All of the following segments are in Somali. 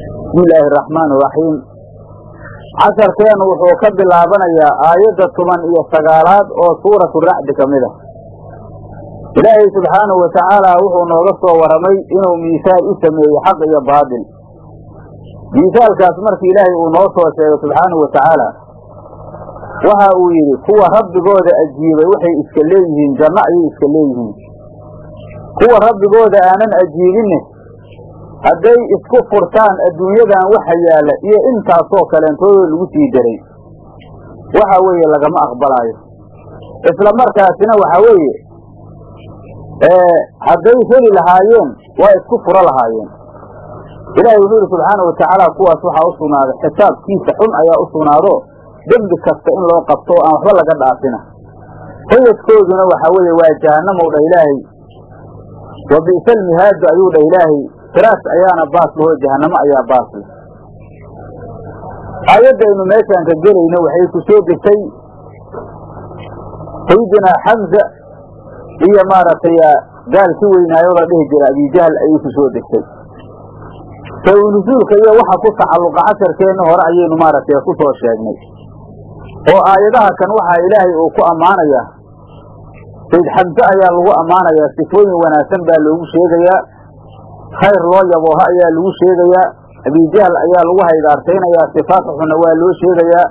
bismi illaahi araxmaan iraxiim casharkeenu wuxuu ka bilaabanayaa aayadda toban iyo sagaalaad oo suuratu racdi ka mid a ilaahay subxaanahu watacaala wuxuu nooga soo warramay inuu miisaal u sameeyey xaq iyo baatil. Miisaalkaas markii ilaahay uu noo soo sheegay subxaanahu watacaala waxa uu yidhi kuwa rabbigooda ajiibay waxay iska leeyihiin janno ayay iska leeyihiin. Kuwa rabbigooda aanan ajiibinne hadday isku furtaan adduunyadan waxa yaalla iyo intaasoo kaleentoodoo lagu sii daray. Waxa weeye lagama aqbalaayo. Isla markaasina waxa weeye hadday heli lahaayeen waa isku furo lahaayeen. Ilaahay wuxuu yidhi subxaanau watacaala kuwaas waxaa u sugnaaday xisaabkiisa xun ayaa u sugnaado dembi kasta in loo qabto oo aan waxba laga dhaafina. Hoyadkooduna waxa weeye waa jahannamow dha ilaahay. Wa bi'sa almihaadu ayuu dha ilaahay firaas ayaana baas laho jahannamo ayaa baas leh. Aayaddaynu meeshaan ka gelayno waxay ku soo degtay sayidinaa xamza iyo maaragtay gaalkii weynaayo la dhihi jira abijahl ayay ku soo degtay. Saw-nusuulka iyo waxa ku tacalluqa casharkeenna hore ayaynu maaragtay ku soo sheegnay. Oo aayadaha kan waxaa ilaahay uu ku ammaanayaa sayd xamse ayaa lagu ammaanayaa sifooyin wanaagsan baa loogu sheegayaa khayr loo yabooha ayaa lagu sheegayaa abijahl ayaa lagu haydaartaynayaa sifaat xunna waa loo sheegayaa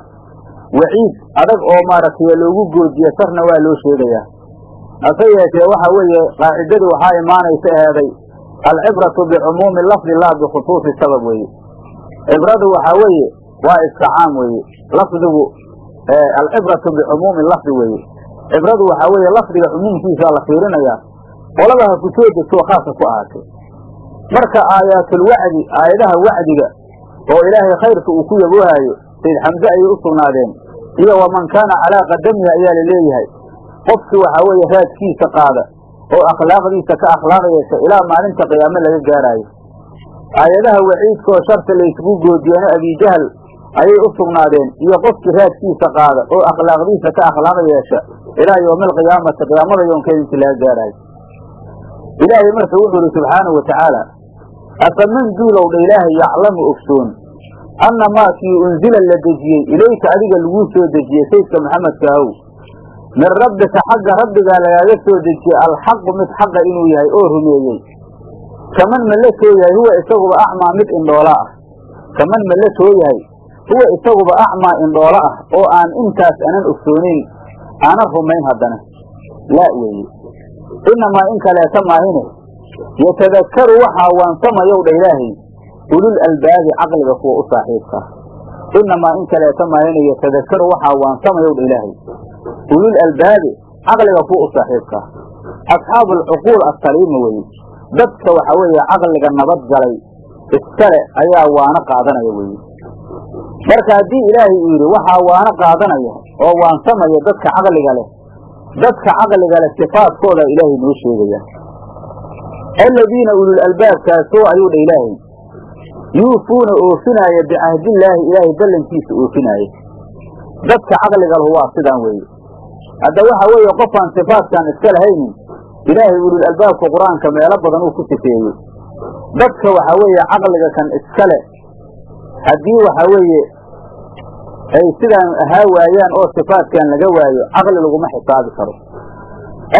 waciid adag oo maaragtay loogu goodiye sarna waa loo sheegayaa. Hase yeeshee waxa weeye qaacidadii waxaa imaanaysa eheeday alcibratu bicumuumi lafdi laa bikhusuusi sabab weeye. Cibradu waxaa weeye waa iska caam weeye. Lafdigu alcibratu bicumuumi lafdi weeye. Cibradu waxaa weeye lafdiga cumuumkiisaa la fiirinayaa. Qolada ha ku soo degtoo khaaska ku ahaatay marka aayaatulwacdi aayadaha wacdiga oo ilaahay khayrka uu ku yaboohaayo sayd xamse ayay u sugnaadeen. Iyo waman kaana calaa qadamiha ayaa la leeyahay. Qofkii waxaa weeye raadkiisa qaada oo akhlaaqdiisa ka akhlaaq yeesha ilaa maalinta qiyaame laga gaaraayo. Aayadaha waciidkaoo sharta laysugu goodiyeeno abijahl ayay u sugnaadeen. Iyo qofkii raadkiisa qaada oo akhlaaqdiisa ka akhlaaq yeesha ilaa yowmi alqiyaamati qiyaamada yoonkeeda intii laga gaaraayo. Ilaahay marka wuxuu ihi subxaanahu watacaala afaman duulowdha ilaahay yaclamu ogsoon anna maakii unzila la dejiyey ilayka adiga laguu soo dejiyey saydka maxamedka ahow min rabbika xagga rabbigaa lagaaga soo dejiyey alxaqu mid xaqa inuu yahay oo rumeeyey kaman ma la soo yahay huwa isaguba acmaa mid indhoola ah kaman ma la soo yahay huwa isaguba acmaa indhoola ah oo aan intaas anan ogsoonayn aanan rumayn haddana laa weeye inamaa in kaleeta maahine yatadakkaru waxaa waansamayow dha ilaahay ulul albaabi caqliga kuwa u saaxiibka inamaa in kaleeta maahine yatadakkaru waxaa waansamayow dha ilaahay ulul albaabi caqliga kuwa u saaxiibka asxaabu alcuquul assaliima weye dadka waxa weeye caqliga nabad galay iskale ayaa waana qaadanaya weye marka haddii ilaahay uu yidhi waxaa waana qaadanaya oo waansamaya dadka caqliga leh dadka caqliga leh sifaadkooda ilaahay noo sheegaya aladiina ulul albaabkaasoo ayuu dha ilaahay yuufuuna oofinaaya bicahdillaahi ilaahay ballankiisa oofinaaye dadka caqliga lahu waa sidaan weeye hadda waxa weeye qofaan sifaadkan iska lahaynin ilaahay ulul albaabka qur'aanka meelo badan uu ku sifeeyey dadka waxa weeye caqliga kan iska leh haddii waxa weeye ay sidaan ahaa waayaan oo sifaadkan laga waayo caqli laguma xisaabi karo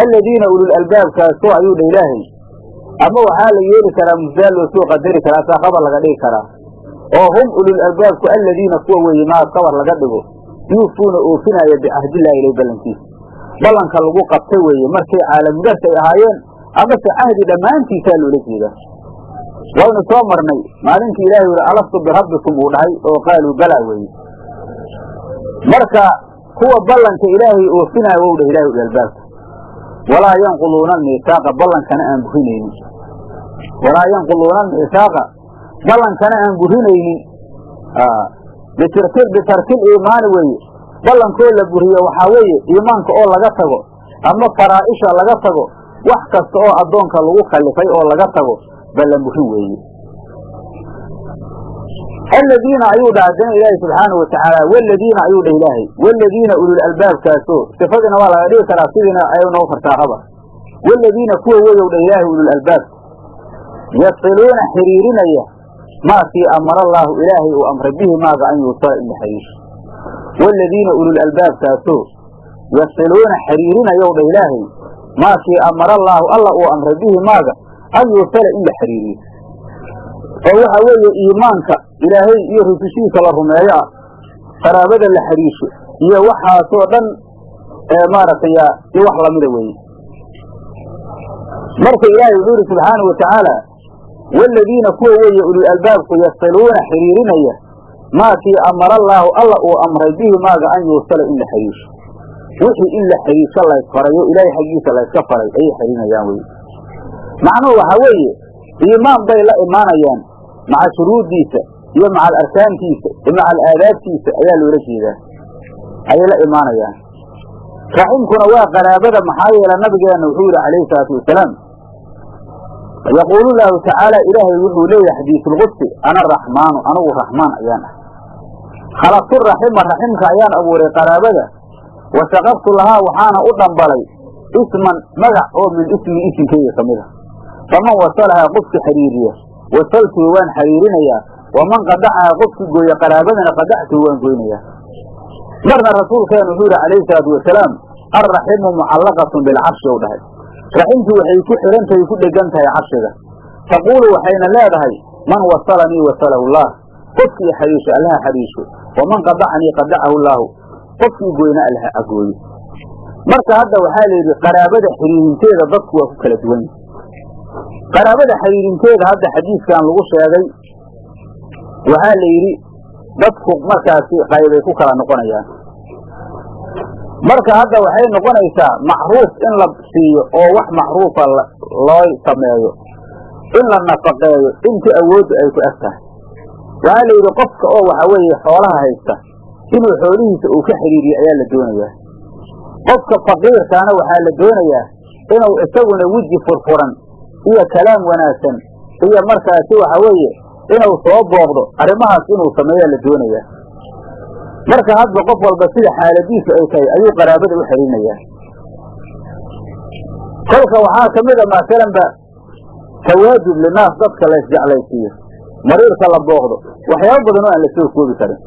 aladiina ulul albaabkaasoo ayuu dha ilaahay ama waxaa la yeeli karaa musdaal loo soo qadari karaa saa khabar laga dhigi karaa. Oo hum ulul albaabku aladiina kuwa weeye maa kabar laga dhigo. Yuufuuna oofinaya bicahdillahi ilay ballankiisa ballanka lagu qabtay weeye markay caalamudaas ay ahaayeen amase cahdi dhammaantiisaa loola jeedaa. Waynu soo marnay maalinkii ilahay uri alastu birabbikum uu dhahay oo qaaluu balaa weeye. Marka kuwa ballanka ilaahay oofinaya wow dhah ilahay uli albaabka walaa yanquluuna almiisaaqa ballankana aan burinaynin walaa yanquluuna almiisaaqa ballankana aan burinaynin. Bitarkil iimaani weeye. Ballankoo la buriyo waxaa weeye iimaanka oo laga tago ama faraa'isha laga tago wax kasta oo addoonka lagu kallifay oo laga tago ballan burin weeye. Aladiina ayuu dha haddana ilaahay subxaanau watacaala waladiina ayuu dhah ilaahay. Waladiina ulul albaabkaasoo sifadiina waa laga dhigi karaa sidiina ay noo kartaa habar waladiina kuwa weyow dha ilaahay ulul albaabka yasiluuna xiriirinaya maakii amara allaahu ilaahay uu amray bihi maaga an yuusala in la xiriisho waaladiina ulul albaabkaasoo yasiluuna xiriirinayow dha ilaahay maakii amara allaahu alla uu amray bihi maaga an yuusala in la xiriiriyo oo waxa weeye iimaanka ilaahay iyo rusushiisa la rumeeyo ah qaraabada la xiriisho iyo waxaasoo dhan maaragtay iyo wax lamida weeye marka ilaahay wuxuu yidhi subxaanau watacaala waaladiina kuwa weeye ulul albaabku yasiluuna xiriirinaya maakii amara allaahu alla uu amray bihi maaga an yuusala in la xiriisho wixii in la xiriisho laysfarayo ilaahay xaggiisa layska faray ayay xiriirinayaan weye macnuhu waxaa weeye iimaan bay la imaanayaan maca shuruuddiisa iyo maca alarkaantiisa iyo maca alaadaabtiisa ayaa loola jeedaa ayay la imaanayaan raximkuna waa qaraabada maxaa yeele nabigeenna wuxuu yidhi calayhi salaatu wasalaam yaquulu llahu tacaala ilaahay wuxuu leeyahay xadiisulqudsi ana araxmaanu anigu raxmaan ayaan ah khalaqtu raxima raximka ayaan abuuray qaraabada wa shaqaqtu lahaa waxaana u dhambalay isman magac oo min ismi isimkeyga ka mid a faman wasalahaa qofki xiriiriya wasaltuu waan xiriirinayaa waman qadacahaa qofki gooya qaraabadana qadactuu waan goynayaa marna rasuulkeenu wuxuu yidhi calayhi salaatu wasalaam alraximu mucallaqatun bilcarshi ou dhahay raximtu waxay ku xihantahay ku dhegan tahay carshiga. Taquulu waxayna leedahay man wasalanii wasalahu llaah qofkii xariisho allaha xariisho waman qadacanii qadacahu llaahu qofkii goyna allaha agooyo. Marka hadda waxaa la yidhi qaraabada xiriirinteeda dadku waa ku kala duwan. Qaraabada xiriirinteeda hadda xadiiskan lagu sheegay waxaa la yidhi dadku markaasi qaybay ku kala noqonayaan marka hadda waxay noqonaysaa macruuf in la siiyo oo wax macruufa loo sameeyo in la nafaqeeyo intii awooddu ay ku eg tahay. Waxaa la yidhi qofka oo waxa weeye xoolaha haysta inuu xoolihiisa uu ka xiriiriyo ayaa la doonayaa. Qofka faqiirkaana waxaa la doonayaa inuu isaguna weji furfuran iyo kalaam wanaagsan iyo markaasi waxa weeye inuu soo booqdo arrimahaas inuu sameeyaa la doonayaa marka hadba qof walba sida xaaladiisu ay tahay ayuu qaraabada u xiriirinayaa kolka waxaa ka a masalanba tawaadud linaas dadka la isjeclaysiiyo. Mariirka la booqdo. Waxyaabo badan oo aan la soo koobi karin.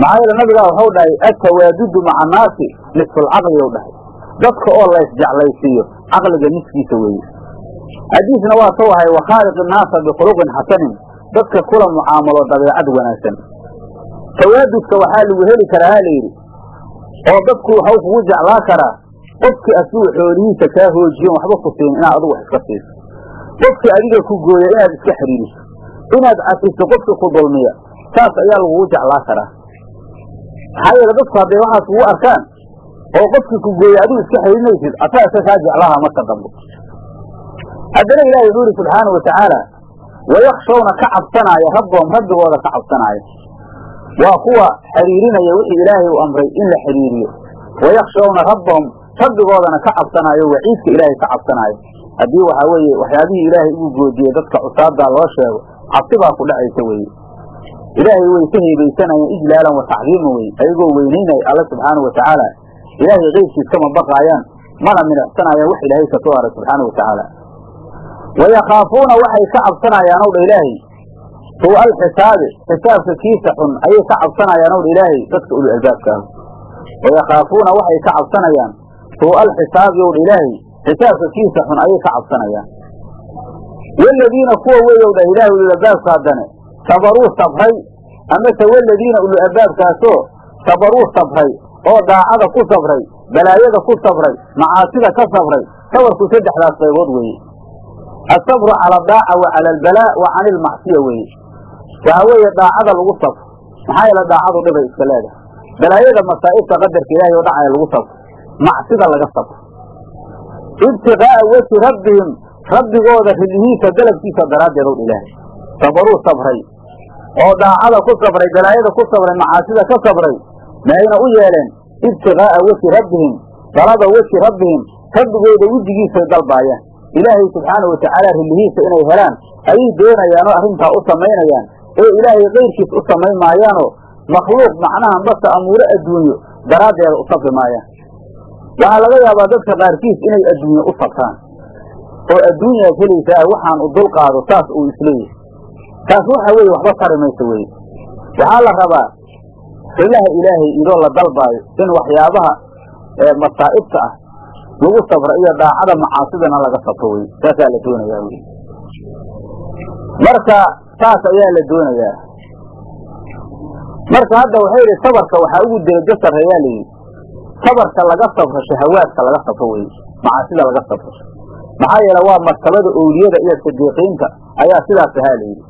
Maxaa yeele nabigaa waxau dhahay atawaadudu maca naasi nisfulcaqli ou dhahay. Dadka oo la isjeclaysiiyo caqliga niskiisa weeye. Xadiisna waa soo ahay wakhaaliq innaasa bikhuluqin xasanin. Dadka kula mucaamalo dabeecad wanaagsan tawaadudka waxaa lagu heli karaa layidhi oo dadku waxau kugu jeclaa karaa qofkii asuu xoolihiisa kaa hoojiyon waxba ku siin inaad adugu wax iska siiso qofkii adiga ku gooya inaad iska xidhiiriso inaad cafiso qofkii ku dulmiya saas ayaa lagugu jeclaa karaa. Maxaa yeele dadku hadday waxaas kugu arkaan oo qofkii ku gooya adigu iska xidhiirinaysid asaa iska kaa jeclaha marka dambe. Haddana ilahi wuxuu yidhi subxaana wa tacaala wayakshawna ka cabsanaaya rabboom rabbigooda ka cabsanaaya waa kuwa xiriirinaya wixii ilaahay uu amray in la xiriiriyo. Wayakshawna rabbahum rabbigoodana ka cabsanaayo waciidka ilaahay ka cabsanaayo. Haddii waxaa weeye waxyaabihii ilaahay ugu goodiyey dadka cusaabdaa loo sheego cabsi baa ku dhacaysa weeye. Ilaahay way ka heebaysanayaan ijlaalan wa tacdiiman weye ayagoo weynaynaya alla subxaana wa tacaala. Ilaahay keyrkiis kama baqaayaan mana minixsanayaan wax ilaahay ka soo haray subxaana wa tacaala. Wayakaafuuna waxay ka cabsanayaan ow dha ilaahay suu'a alxisaabi xisaabka kiisa xun ayay ka cabsanayaan ow dha ilaahay dadka ulu albaabka ah wayakaafuuna waxay ka cabsanayaan suu'a alxisaabi ow dha ilaahay xisaabka kiisa xun ayay ka cabsanayaan waladiina kuwa weeyow dhah ilaahay ulul albaabka haddane sabaruu sabray amase waladiina ulul albaabkaasoo sabaruu sabray oo daacada ku sabray balaayada ku sabray macaasida ka sabray sabarku saddexdaas qaybood weeye asabru cala adaaca wa cala albalaa wa cani ilmacsiya weeye waxa weeye daacada lagu sabro maxaa yeele daacadu dhibay iska leedahay. Balaayada masaa'ibta qadarka ilaahay oo dhacaya lagu sabro macsida laga sabro ibtiqaa'a weji rabbihim. Rabbigooda ridhiisa dalabkiisa daraaddeed ow ilaahay. Sabaruu sabray oo daacada ku sabray balaayada ku sabray macaasida ka sabray mayna u yeeleen ibtiqaa'a weji rabbihim. Dalaba weji rabbihim. Rabbigooda wejigiisay dalbaayaan. Ilaahay subxaanau watacaala rillihiisa inay helaan ayay doonayaanoo arrintaa u samaynayaan ee ilaahay kayrkiis u samayn maayaanoo makhluuq macnaha base amuuro adduunyo daraaddeeda u sabri maayaan. Waxaa laga yaabaa dadka qaarkiis inay adduunye u sabraan oo adduunyaad helaysaa waxaan u dulqaado saas uu is leeyahay taas waxa weeye waxba tari mayso weye waxaa la rabaa rilaha ilaahay idoo la dalbaayo in waxyaabaha masaa'ibta ah lagu sabro iyo daacada macaasidana laga sabro wey saasaa la doonayaa wey marka saas ayaa la doonayaa. Marka hadda waxay yidhi sabarka waxaa ugu derajo sarreeyaa layidhi sabarka laga sabro shahawaadka laga sabro wey macaasida laga sabro maxaa yeele waa martabada owliyada iyo sidiiqiinta ayaa sidaas ahaa layidhi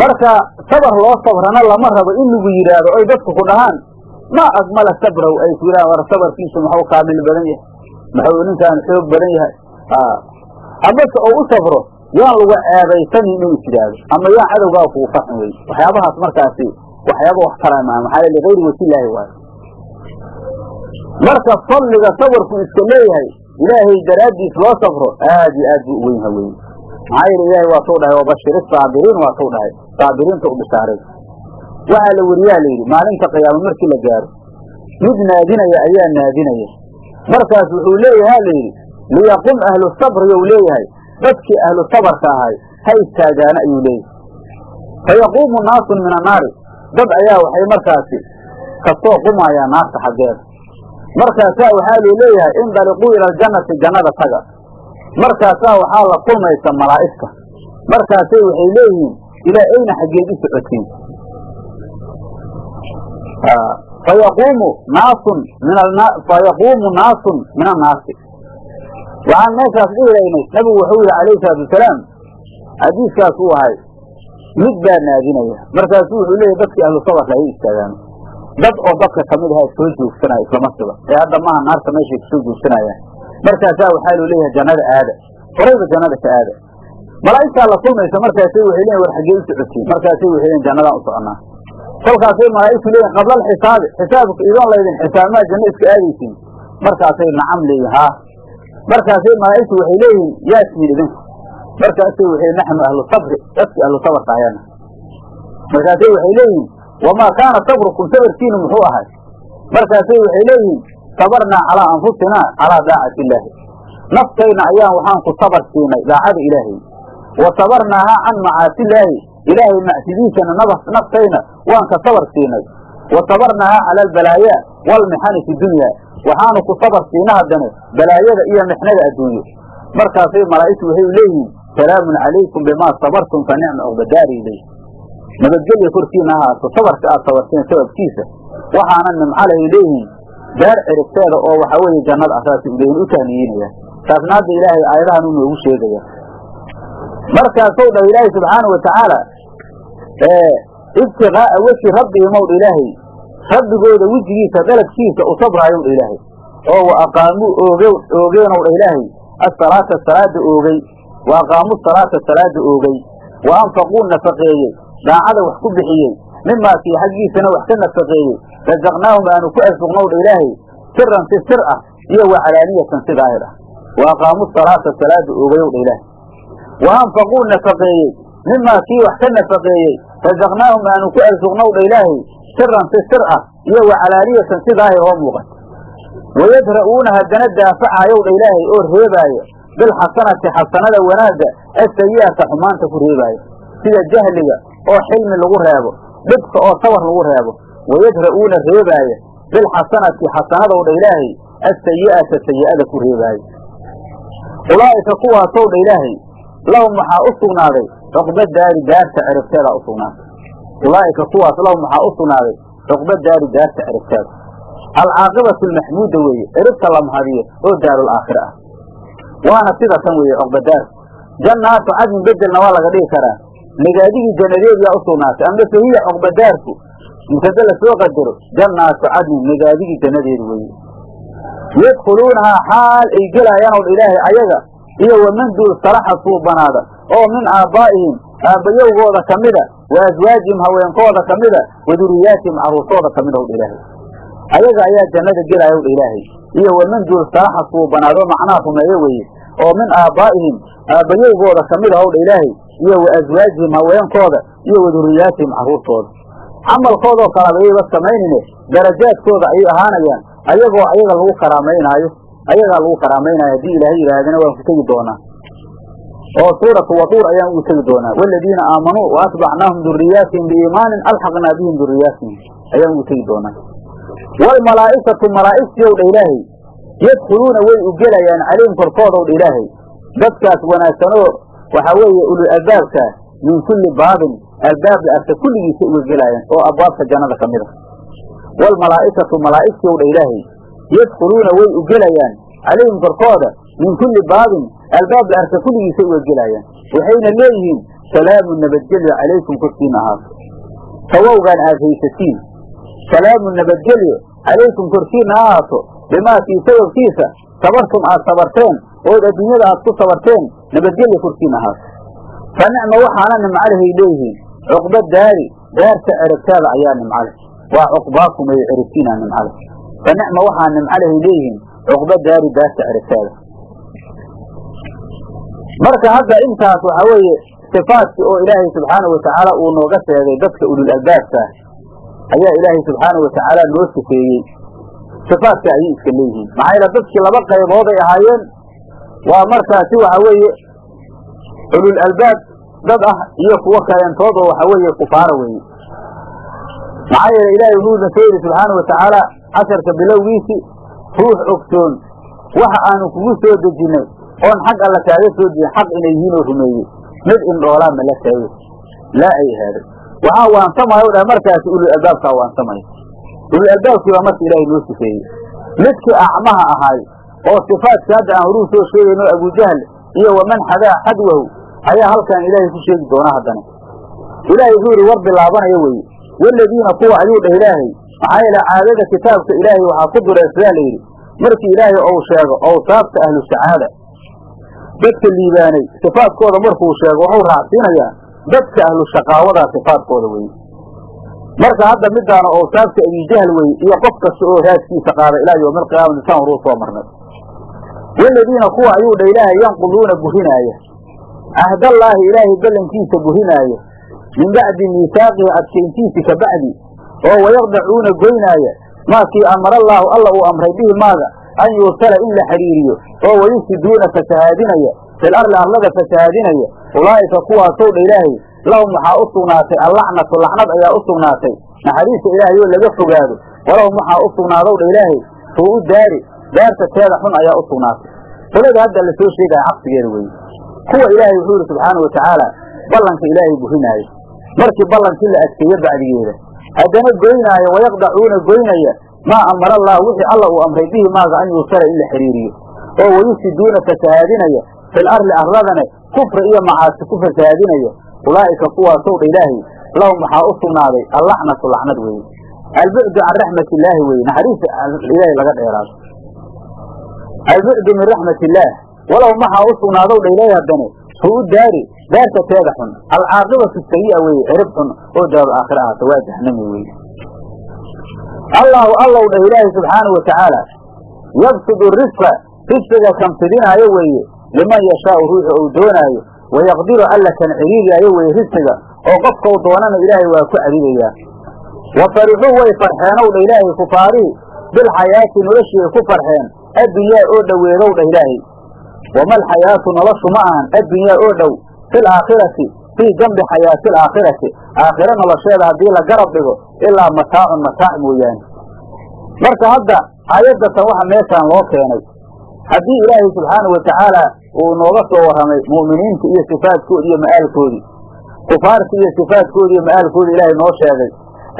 marka sabar loo sabrana lama rabo in lagu yidhaahdo oy dadku ku dhahaan. Maa akmala sabraw ay ku yidhahan war sabarkiisu maxuu kaamil badan yahay? Maxuu ninkaan xoog badan yahay? Amase oo u sabro yaan lagu ceebaysanin inuu is yidhaahdo ama yaan cadowgaa kugu farxin wey waxyaabahaas markaasi waxyaaba wax tara maa maxaa ligayri wajilaahi waayo marka fadliga sabarku iska leeyahay ilaahay daraaddiis loo sabro aad iyo aad buu u weynha wey maxaa yeele ilaahay waa tuu dhahay wabashir isaabiriin waa tuu dhahay. Saabiriinta u bishaaray waxaa la weriyaa la yidhi maalinta qiyaamo markii la gaaro mid naadinaya ayaa naadinaya. Markaas wuxuu leeyaha la yidhi liyaqum ahlu sabri ou leeyahay dadkii ahlu sabarka ahay ha istaagaana ayuu leeyahay. Fayaquumu naasun min annaari dad ayaa waxay markaasi ka soo qumaayaan naarta xaggeeda. Markaasaa waxaa loo leeyahay indaliquu ila aljannati jannada taga. Markaasaa waxaa la kulmaysa malaa'igta. Markaasay waxay leeyihiin ilaa ayna xaggeed u socotiin. Fayaquumu naasun min fayaquumu naasun min annaasi waxaan meeshaas dhihilaynay nabigu wuxuu yihi calayhi salaatu wasalaam xadiiskaas uu ahay mid baa naadinaya. Markaasuu wuxuu leeyahy dadkii ahlu sabarka ay istaagaan. Dad oo dadka ka mid aha soo joogsanaya islamarkiiba ee hadda maaha naarta meeshay ka soo joogsanayaan. Markaasaa waxaa loo leeyahay jannada aada. Horayba jannada ka aada. Malaa'igtaa la kulmaysa markaasay waxay leeyihiin war xaggee u socotiin. Markaasay waxay leeyihiin jannadaan u soconnaa kolkaasay malaa'igtu leeyihiin qabla alxisaabi xisaabka idoon laydin xisaabmaa janno iska aadaysiin. Markaasay nacam leeyihiin haa markaasay malaa'igtu waxay leeyihiin yaa ismiin idinku markaasay waxay naxnu ahlu sabri dadkii ahlu sabarka ayana markaasay waxay leeyihiin wamaa kaana sabrukum sabarkiinu muxuu ahay? Markaasay waxay leeyihiin sabarnaa calaa anfusinaa calaa daacati illaahi. Naftayna ayaan waxaan ku sabar siinay daacada ilaahay. Wa sabarnaahaa can macaasi illaahi ilaahay macsidiisana naftayna waan ka sabar siinay. Wa sabarnaahaa cala albalaayaa waalmixani fi dunya waxaanu ku sabar siina haddane balaayada iyo mixnada adduunye. Markaasay malaa'igtu waxay leeyihiin salaamun calaykum bimaa sabartum fa nicma uqbadaari iley nabadgelya korkiina ahaato sabarka aad sabarteen sababkiisa. Waxaana nimco lahay leeyihiin daar cirigteeda oo waxaa weeye jannada ah saasay uleeyihin u tahniyeynaya taasna hadda ilaahay aayadahan u noogu sheegaya. Markaasou dhah ilaahay subxaana wa ibtiqaa'a weji rabbihim ow dha ilaahay rabbigooda wejigiisa dalabkiisa u sabraayow dha ilaahay. Oo wa aqaamuu ooge oogeenow dha ilaahay. Asalaata salaada oogey wa aqaamuu salaata salaada oogey wa anfaquu nafaqeeyey. Daacada wax ku bixiyey. Mimaa kii xaggiisana wax ka nafaqeeyey. Rasaqnaahum aanu ku arsuqnow dha ilaahay. Siran si sir ah iyo wa calaaniyatan si daahir ah. Wa aqaamuu salaata salaada oogeyow dha ilaahay. Wa anfaquu nafaqeeyey. Mimaa kii wax ka nafaqeeyey. Rasaqnaahum aanu ku arsuqnow dha ilaahay siran si sir ah iyo wa calaaniyatan si daahir oo muuqata. Wayadra'uuna haddana daafacayow dha ilaahay oo reebaaya bilxasanati xasanada wanaagga asayi'ata xumaanta ku reebaaya sida jahliga oo xilmi lagu reebo dhibka oo sabar lagu reebo. Wayadra'uuna reebaaya bilxasanati xasanadow dha ilaahay asayi'ata sayi'ada ku reebaaya ulaa'ika kuwaasow dha ilaahay lahum waxaa u sugnaaday cuqba daari daarta ciribteeda u sugnaatay ulaa'ika kuwaas lahum waxaa u sugnaaday cuqba daari daarta ciribteeda alcaaqibatu almaxmuuda weeye ciribta la mahadiyo oo daarul aakhira ah waana sida kan weeye cuqbadaarku jannaatu cadmin bedelna waa laga dhigi karaa nagaadigii jannadeed yaa u sugnaatay amase hiya cuqbadaarku mubtada la soo qadaro jannaatu cadmin nagaadigii jannadeed weeye yadkhuluunahaa xaal ay gelaayaan ow ilaahay ayaga iyo waman duul salaxa suubanaada oo min aabbaa'ihim aabbayowgooda ka mida wa aswaajihim haweenkooda ka mida wa duriyaatihim carruurtooda ka mida owdha ilaahay. Ayaga ayaa jannada gelaya owdha ilaahay. Iyo waman duul salaxa suubanaado macnaha rumeeyo weeye. Oo min aabbaa'ihim aabbayowgooda ka mida owdha ilaahay. Iyo wa aswaajihim haweenkooda iyo wa duriyaatihim carruurtooda camalkoodoo kalaba yayba samaynine darajaadkooda ayay ahaanayaan. Ayagoo ayaga lagu karaamaynaayo ayagaa lagu karaamaynaayo haddii ilaahay yidhaahdana waan ku tegi doonaa oo suuratu waduur ayaan ugu tegi doonaa. Waladiina aamanuu wa atbacnaahum duriyaatihim biiimaanin alxaqnaa bihim duriyaatihim ayaan ugu tegi doonaa. Waalmalaa'ikatu malaa'igtii ow dha ilaahay yadkhuluuna way u gelayaan calayhim korkooda ow dha ilaahay. Dadkaas wanaagsanoo waxaa weeye ulul min kulli baabin albaab la arka kulligiisa uga gelaayaan oo abwaabta jannada ka mid a waalmalaa'ikatu malaa'igtii ow dha ilaahay yadkhuluuna way u gelayaan calayhim korkooda min kulli baabin albaab la arka kulligiisa uga gelaayaan waxayna leeyihiin salaamun nabadgelyo calaykum korkiina ahaato tawowgaan aad haysatiin salaamun nabadgelyo calaykum korkiina ha ahaato bimaakii sababkiisa sabartum aad sabarteen ood adduunyada aad ku sabarteen nabadgelyo korkiina ahaato fa nicma waxaana nimcalehay leeyihiin cuqba daari daarta eragtaada ayaa nimcale waa cuqbaakum ay eragtiinaa nimcale fa nicma waxaa nimcalehay leeyihiin cuqba daari daarta eragtaada marka hadda intaas waxaa weeye sifaadkii oo ilaahay subxaana watacaala uu nooga sheegay dadka ulul albaabka ayaa ilaahay subxaana watacaala noo sifeeyey. Sifaadka ayay iska leeyihiin. Maxaa yeele dadkii laba qaybooday ahaayeen waa markaasi waxa weeye ulul albaab dad ah iyo kuwo kaleentood oo waxa weeye kufaara weeye. Maxaa yeele ilaahay wuxuuna soo subxaana watacaala casharka bilowgiisii ruux ogsoon waxa aanu kugu soo dejinnay oon xag alla kaaga soo dejin xaq inay yihiin oo rumeeyey. Mid indhoolaa ma la taayo laa ay ahaaday waxaa waansamayo dhaha markaasi ulul albaabkaa waansamayo ulul albaabkii baa marka ilaahay noo sifeeyey. Midkii acmaha ahaay oo sifaadkii hadda aan horuu soo sheegayno abujahl iyo waman xadaa xadwahu ayaa halkan ilaahay ku sheegi doona haddana. Ilaahay wuxuu yidhi war bilaabanayo weye waladiina kuwa ayuu dhah ilaahay. Maxaa yeele caadada kitaabka ilaahay waxaa ku dureersadaa la yidhi markii ilaahay ou sheego awsaafta ahlu sacaada dadka liibaanay sifaadkooda markuu sheego wuxuu raacsiinayaa dadka ahlu shaqaawadaa sifaadkooda weye marka hadda midaana awsaafta abijahl weye iyo qof kasta oo raadkiisa qaada ilaa yowmi alqiyaamati saan horuu soo marnay. Waladiina kuwa ayuu dha ilaahay yanquduuna burinaaya cahdallaahi ilaahay ballankiisa burinaaya min bacdi miisaaqihi adkayntiisi ka bacdi. Oo wayaqdacuuna goynaaya maakii amarallaahu alla uu amray bihi maaga an yuusala in la xidhiiriyo oo wayufsiduuna fasahaadinaya fil arli arlada fasahaadinaya ulaa'ika kuwaasow dha ilaahay lahum waxaa u sugnaatay allacnatu lacnad ayaa u sugnaatay naxariista ilaahay oo laga fogaado walahum waxaa u sugnaadow dha ilaahay suu u daari daarta teeda xun ayaa u sugnaatay qolada hadda la soo sheegaya caqsigeeda weye kuwa ilaahay wuxuu yidhi subxaana wa tacaala ballanka ilaahay burinaayo markii ballankii la adkeeyo bacdigeeda haddana goynaayo wayaqdacuuna goynaya maa amara allah wixii alla uu amray bihi maaga an yuusala in la xidhiiriyo oo wayufsiduuna fasahaadinaya fil arli kufri iyo macaasi ku fasahaadinaya ulaa'ika kuwaasow dha ilaahay. lahum waxaa u sugnaaday allacnatu lacnad weeye albucdu can raxmat illaahi weye naxariista ilaahay laga dheeraado. albucdu min raxmat illaah walahum waxaa u sugnaadow dha ilaahay haddane suu daari daarta teeda xun. alcaaqibatu sayi'a weeye cirib xun. oo daaru aakhira ahaata waa jahnami weeye allahu allow dhah ilaahay subxaana wa tacaala yabsudu risqa risqiga kan fidinaayo weeye. Liman yashaau ruuxu ou doonaayo. Wayaqdiru alla kan ciriiraayo weeye risqiga oo qofkau doonana ilaahay waa ku cariirayaa wa farixuu way farxeenow dha ilaahay kufaarihi bilxayaati noloshiiay ku farxeen. Addunyaa oo dhoweedow dhah ilaahay. Wama alxayaatu noloshu ma ahan. Addunyaa oo dhow. Fil aakhirati fii jambi xayaati alaakhirati aakhiro nolosheeda haddii la garab dhigo ilaa mataacun mataac mooyaane marka hadda aayaddatan waxa meeshaan loo keenay haddii ilaahay subxaana wa tacaala uu nooga soo warramay mu'miniinta iyo sifaadkoodi iyo ma'aalkoodii kufaarta iyo sifaadkoodi iyo ma'aalkoodi ilaahay noo sheegay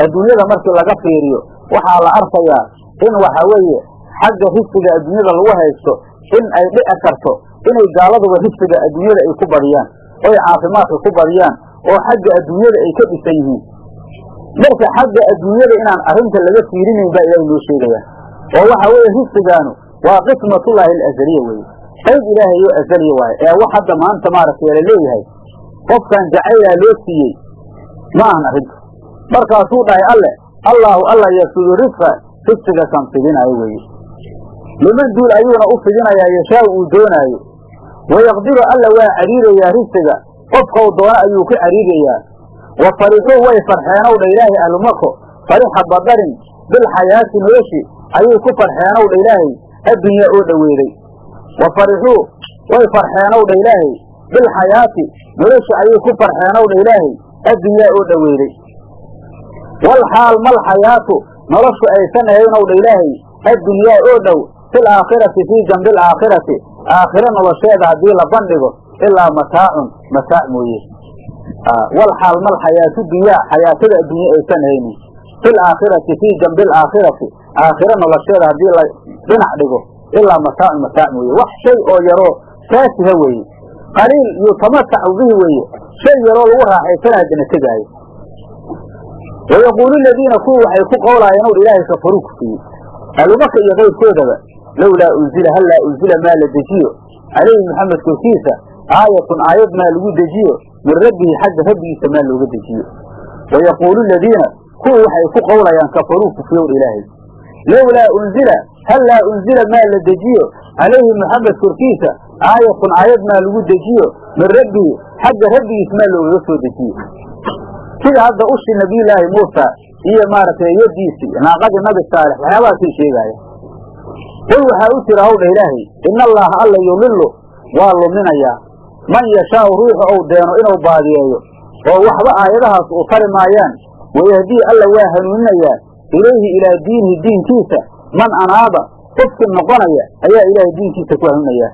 adduunyada markii laga fiiriyo waxaa la arkayaa in waxa weeye xagga risqiga adduunyada lagu haysto in ay dhici karto inay gaaladuba risqiga adduunyada ay ku badiyaan oy caafimaadka ku badiyaan oo xagga adduunyada ay ka dhisan yihiin. Marka xagga adduunyada inaan arrinta laga fiirinayn baa ilaahay noo sheegaya oo waxa weeye risqigaanu waa qismatullaahi alazaliya weeye. Qayb ilaahay oo azaliya waaye ee wax hadda maanta maaragtay la leeyahay. Qofkan jacaylaa loo siiyey ma ahan arrinta. Markaasuu dhahay alle allaahu alla yasudu risqa risqiga kan fidinaayo weeye. Liman duul ayuuna u fidinayaa yashaau uu doonaayo wayaqdiru alla waa cariirayaa risqiga qofkau doono ayuu ku cariirayaa wa farixuu way farxeenow dha ilaahay ahlumako farixa badarin bilxayaati noloshi ayay ku farxeenow dha ilaahay addunyaa oo dhoweeday wa farixuu way farxeenow dha ilaahay bilxayaati nolosha ayay ku farxeen ow dha ilaahay addunyaa oo dhoweyday wal xaal mal xayaatu noloshu aysan ahayn ow dha ilaahay addunyaa oo dhow fil aakhirati fii jambi alaakhirati aakhiro nolosheeda haddii la bandhigo ilaa mataacun mataac mooye. Wal xaal mal xayaatu dunyaa xayaatada addunya aysan haynin fil fii jambi alaakhirati nolosheeda haddii la dhinac dhigo ilaa mataacun mataac mooye. Wax shay oo yaroo faasiha weeye. Qaliil yutamatacu bihi weeye. Shay yaroo lagu raaxaysana haddana tegaayo. Wayaquulu ladiina kuwii waxay ku qowlaayeen ow ilaahay kafaruu kufiyey alumaka iyo kayrkoodaba lowlaa unzila hallaa unzila maa la dejiyo calayhi maxamed korkiisa aayatun aayad maa lagu dejiyo min rabbihi xagga rabbigiisa maa looga dejiyo wayaquulu ladiina kuwii waxay ku qowlayaan kafaruu kufiyow ilaahay lowlaa unzila hallaa unzila maa la dejiyo calayhi maxamed korkiisa aayatun aayad maa lagu dejiyo min rabbihi xagga rabbigiis maa loogaga soo dejiyo sida hadda ushi nabiyulaahi muusa iyo maaragtay yadiisii naaqadii nabi saalix waxyaabahaasay sheegaaya qul waxaa u jira hawdha ilaahay ina allaha alla yulilu waa luminayaa man yashaau ruuxu ou deeno inuu baadiyeeyo. Oo waxba aayadahaas u tari maayaan. Wayahdii alla waa hanuuninayaa ilayhi ilaa diinihi diinkiisa. Man anaaba qofkii noqonaya ayaa ilaahay diinkiisa ku hanuunayaa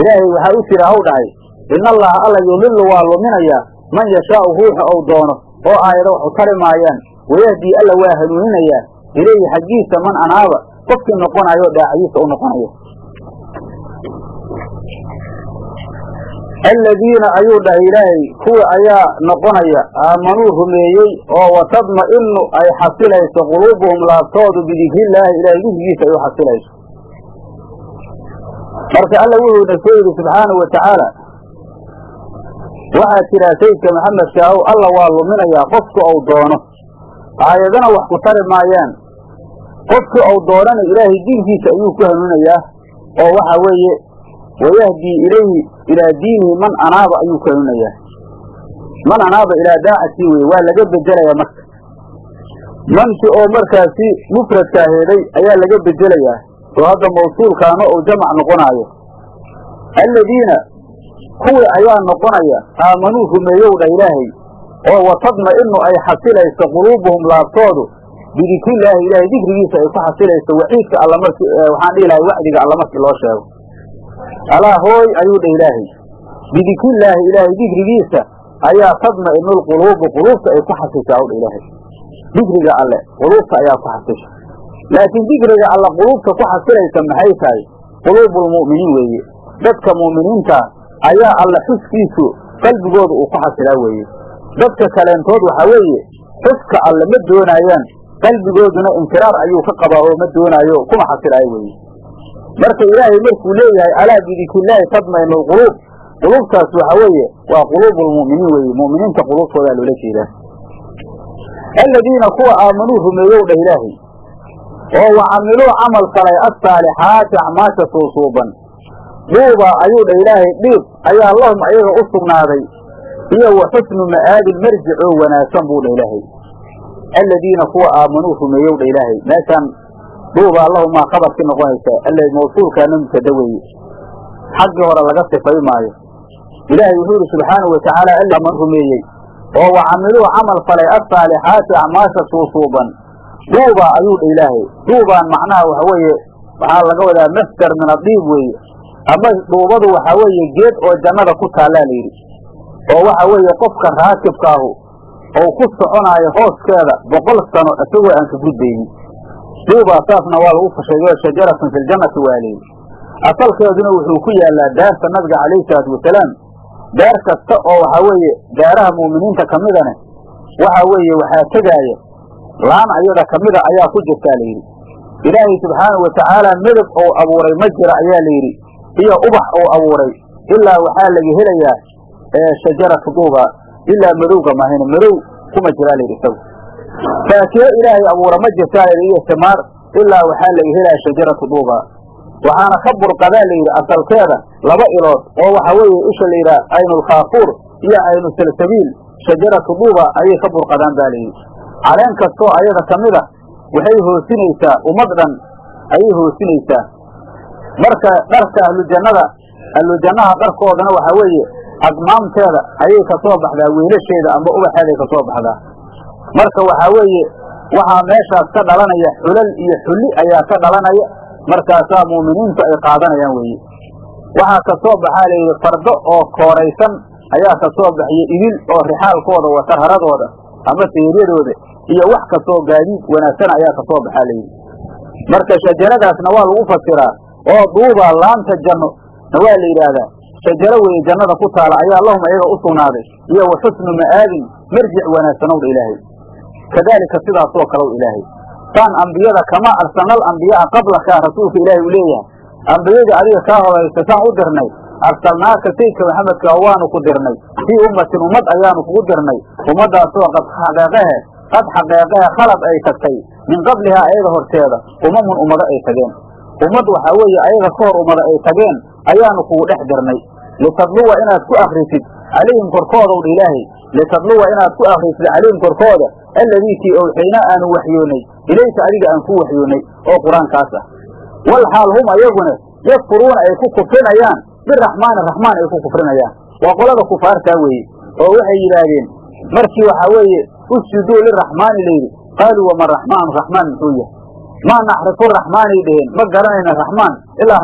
ilaahay waxaa u jira haw dhahay allaha alla yulilu waa luminayaa man yashaau ruuxa ou doono. Oo aayado wax u tari maayaan wayahdii alla waa hanuuninayaa ilayhi xaggiisa man anaaba qofkii noqonayo dhaacayiisa u noqonayo. Aladiina ayuu dhahay ilaahay kuwa ayaa noqonaya aamanuu rumeeyey oo watadma'inu ay xasilayso quluubuhum laabtoodu bidikrillaahi ilaahay dikrigiisa ay u xasilayso marka alla wuxuuna soo yidhi subxaanau wa tacaala. Waxaa jiraa sayidka maxamed shaahow alla waa luminayaa qofku ou doono. Aayadana wax ku tari maayaan qofkii ou doonana ilaahay diinkiisa ayuu ku hanuunayaa oo waxa weeye wayahdii ilayhi ilaa diinihi man anaaba ayuu ku hanuunayaa. Man anaaba ilaa daacatii weye waa laga bedelayaa marka. Manki oo markaasi mufradka aheeday ayaa laga bedelayaa oo hadda mawsuulkaana uu jamac noqonaayo. Aladiina kuwii ayaa noqonaya aamanuu rumeeyow dha ilaahay oo watadma'inu ay xasilayso quluubuhum laabtoodu bidikrillaahi ilaahay dikrigiisa ay ku xasilayso waciidka alla marki waxaan dhihi lahay wacdiga alla markii loo sheego. Alaa hooy ayuu dha ilaahay. Bidikrillaahi ilaahay dikrigiisa ayaa tadma'inu lquluubu quluubta ay ku xasishaa w dha dikriga alle quluubta ayaa ku xasisha. Laakiin dikriga alle quluubta ku xasilaysa maxay tahay? Quluubu lmu'miniin weeye. Dadka mu'miniinta ayaa alla xuskiisu qalbigooda uu ku xasilaa weeye. Dadka kaleentood waxaa weeye xuska alle ma doonaayaan qalbigooduna inkiraar ayuu ka qabaa oo ma doonaayo kuma xasilaayo weeye marka ilaahay markuu leeyahay alaa bidikrillaahi tadma'inu lquluub quluubtaas waxaa weeye waa quluubu lmu'miniin weeye mu'miniinta quluubtoodaa loola jeedaa. Aladiina kuwa aamanuu rumeeyow dhah ilaahay oo wa camal falay assaalixaati acmaasha suusuuban. Duuba ayuu dha ilaahay dhiib ayaa lahum ayaga u sugnaaday iyo wa xusnu ma'aabin marjic oo wanaagsan buu dha ilaahay aladiina kuwa aamanuu rumeeyow dha ilaahay meeshaan duuba allahumaa khabarkii noqonaysaa alla mawsuulkaana mubtada weeye xaggii hore laga sifay maayo ilaahay wuxuu yidhi subxaanau watacaala allaman rumeeyey oo wa camiluu camal falay assaalixaati acmaasha suusuuban duuba ayuu dha ilaahay duubaan macnaha waxa weeye waxaa laga wadaa masdar min adiib weeye ama dhuubadu waxaa weeye geed oo jannada ku taallaa la yidhi oo waxa weeye qofka raakibkaahu ou ku soconaayo hooskeeda boqol sano isagoo aan ka gudbaynin. Duubaa saasna waa lagu fasheeyo shajaratun fi ljannati waa layidhi asalkeeduna wuxuu ku yaallaa daarta nabiga calayhi salaatu wasalaam. Daar kasta oo waxaa weeye daaraha mu'miniinta ka midane waxa weeye waxaa tegaaya laan ayada kamida ayaa ku jirtaa layidhi ilaahay subxaanau watacaala midab ou abuuray ma jira ayaa layidhi iyo ubax ou abuuray. Ilaa waxaa laga helayaa shajaratu duuba ilaa madowga mahayne madow kuma jiraa layidhi isagu faakiyo ilaahay abuura ma jirtaa layidhi iyo simaar ilaa waxaa laga helaya shajaratu duuba waxaana ka burqadaa layidhi asalkeeda laba ilood oo waxa weeye isha layidhaha aynulkaafuur iyo aynu salsabiil shajaratu duuba ayay ka burqadaan ba layidhi caleen kastoo ayada ka mida waxay hoosinaysaa ummad dhan ayay hoosinaysaa marka dharka ahlujannada ahlujannaha dharkoodana waxaa weeye agmaamteeda ayay ka soo baxdaa weelasheeda amba ubaxeeday ka soo baxdaa. Marka waxaa weeye waxaa meeshaas ka dhalanaya xulal iyo xulli ayaa ka dhalanaya markaasaa mu'miniintu ay qaadanayaan weeye. Waxaa ka soo baxaa layidhi fardo oo kooraysan ayaa ka soo baxiya idil oo rixaalkooda wata haradooda ama seeryadooda iyo wax kastoo gaadiid wanaagsan ayaa ka soo baxaa layidhi marka shajaradaasna waa lagu fasiraa oo duubaa laanta janno na waa la yidhaahdaa shajaro weeye jannada ku taala ayaa lahum iyaga u sugnaaday iyo wa xusnu ma'aabin marjic wanaagsanowdha ilaahay. Kadaalika sidaasoo kalow ilaahay. Saan ambiyada kama arsalnal ambiya'a qablaka rasuulka ilaahay uu leeyahay. Ambiyadii adiga kaa horaysa saan u dirnay arsalnaaka sayidka maxamedka waanu ku dirnay. Fii ummatin ummad ayaanu kugu dirnay. Ummaddaasoo qad xaqeeqahe qad xaqeeqahe khalad ay tagtay. Min qablihaa ayaga horteeda umamun ummado ay tageen. Ummad waxaa weeye ayaga ka hor ummada ay tageen ayaanu kugu dhex dirnay litadluwa inaad ku akrisid calayhim korkoodowdha ilaahay litadluwa inaad ku akrisid calayhim korkooda alladii kii owxaynaa aanu waxyoonay ilayka adiga aan ku waxyoonay oo qur'aankaas ah wal xaal hum ayaguna yakfuruuna ay ku kufrinayaan biraxmaani raxmaan ay ku kufrinayaan waa qolada kufaartaa weeye oo waxay yidhaahdeen markii waxaa weeye usjuduu liraxmaani layidhi qaaluu waman raxmaanu raxmaan muxuu yahay maa naxrifu raxmaanay dheheen ma garanayna raxmaan ilaa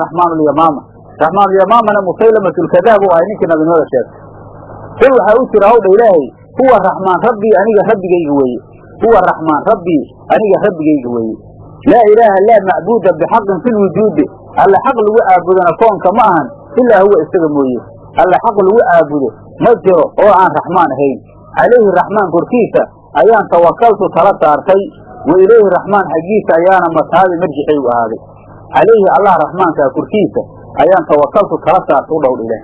raxmaanulyamaama raxmaanulyamaamana musaylamatulkadaab u ahay ninkii nabinimada sheegtay. Qul waxaa u jira hawdha ilaahay huwa raxmaan rabbii aniga rabbigayga weeye. Huwa raxmaan rabbii aniga rabbigayga weeye. Laa ilaaha laa macbuuda bixaqin fi lwujuudi alle xaq lagu caabudona koonka ma ahan ilaa huwa isaga mooye. Alle xaq lagu caabudo ma jiro oo aan raxmaan ahayn. Calayhi raxmaan korkiisa ayaan tawakaltu tala saartay. Wa ilayhi raxmaan xaggiisa ayaana mataabi marjixay u ahaaday. Calayhi allah raxmaankaa korkiisa ayaan tawakaltu tala saartay u dhowdh ilaah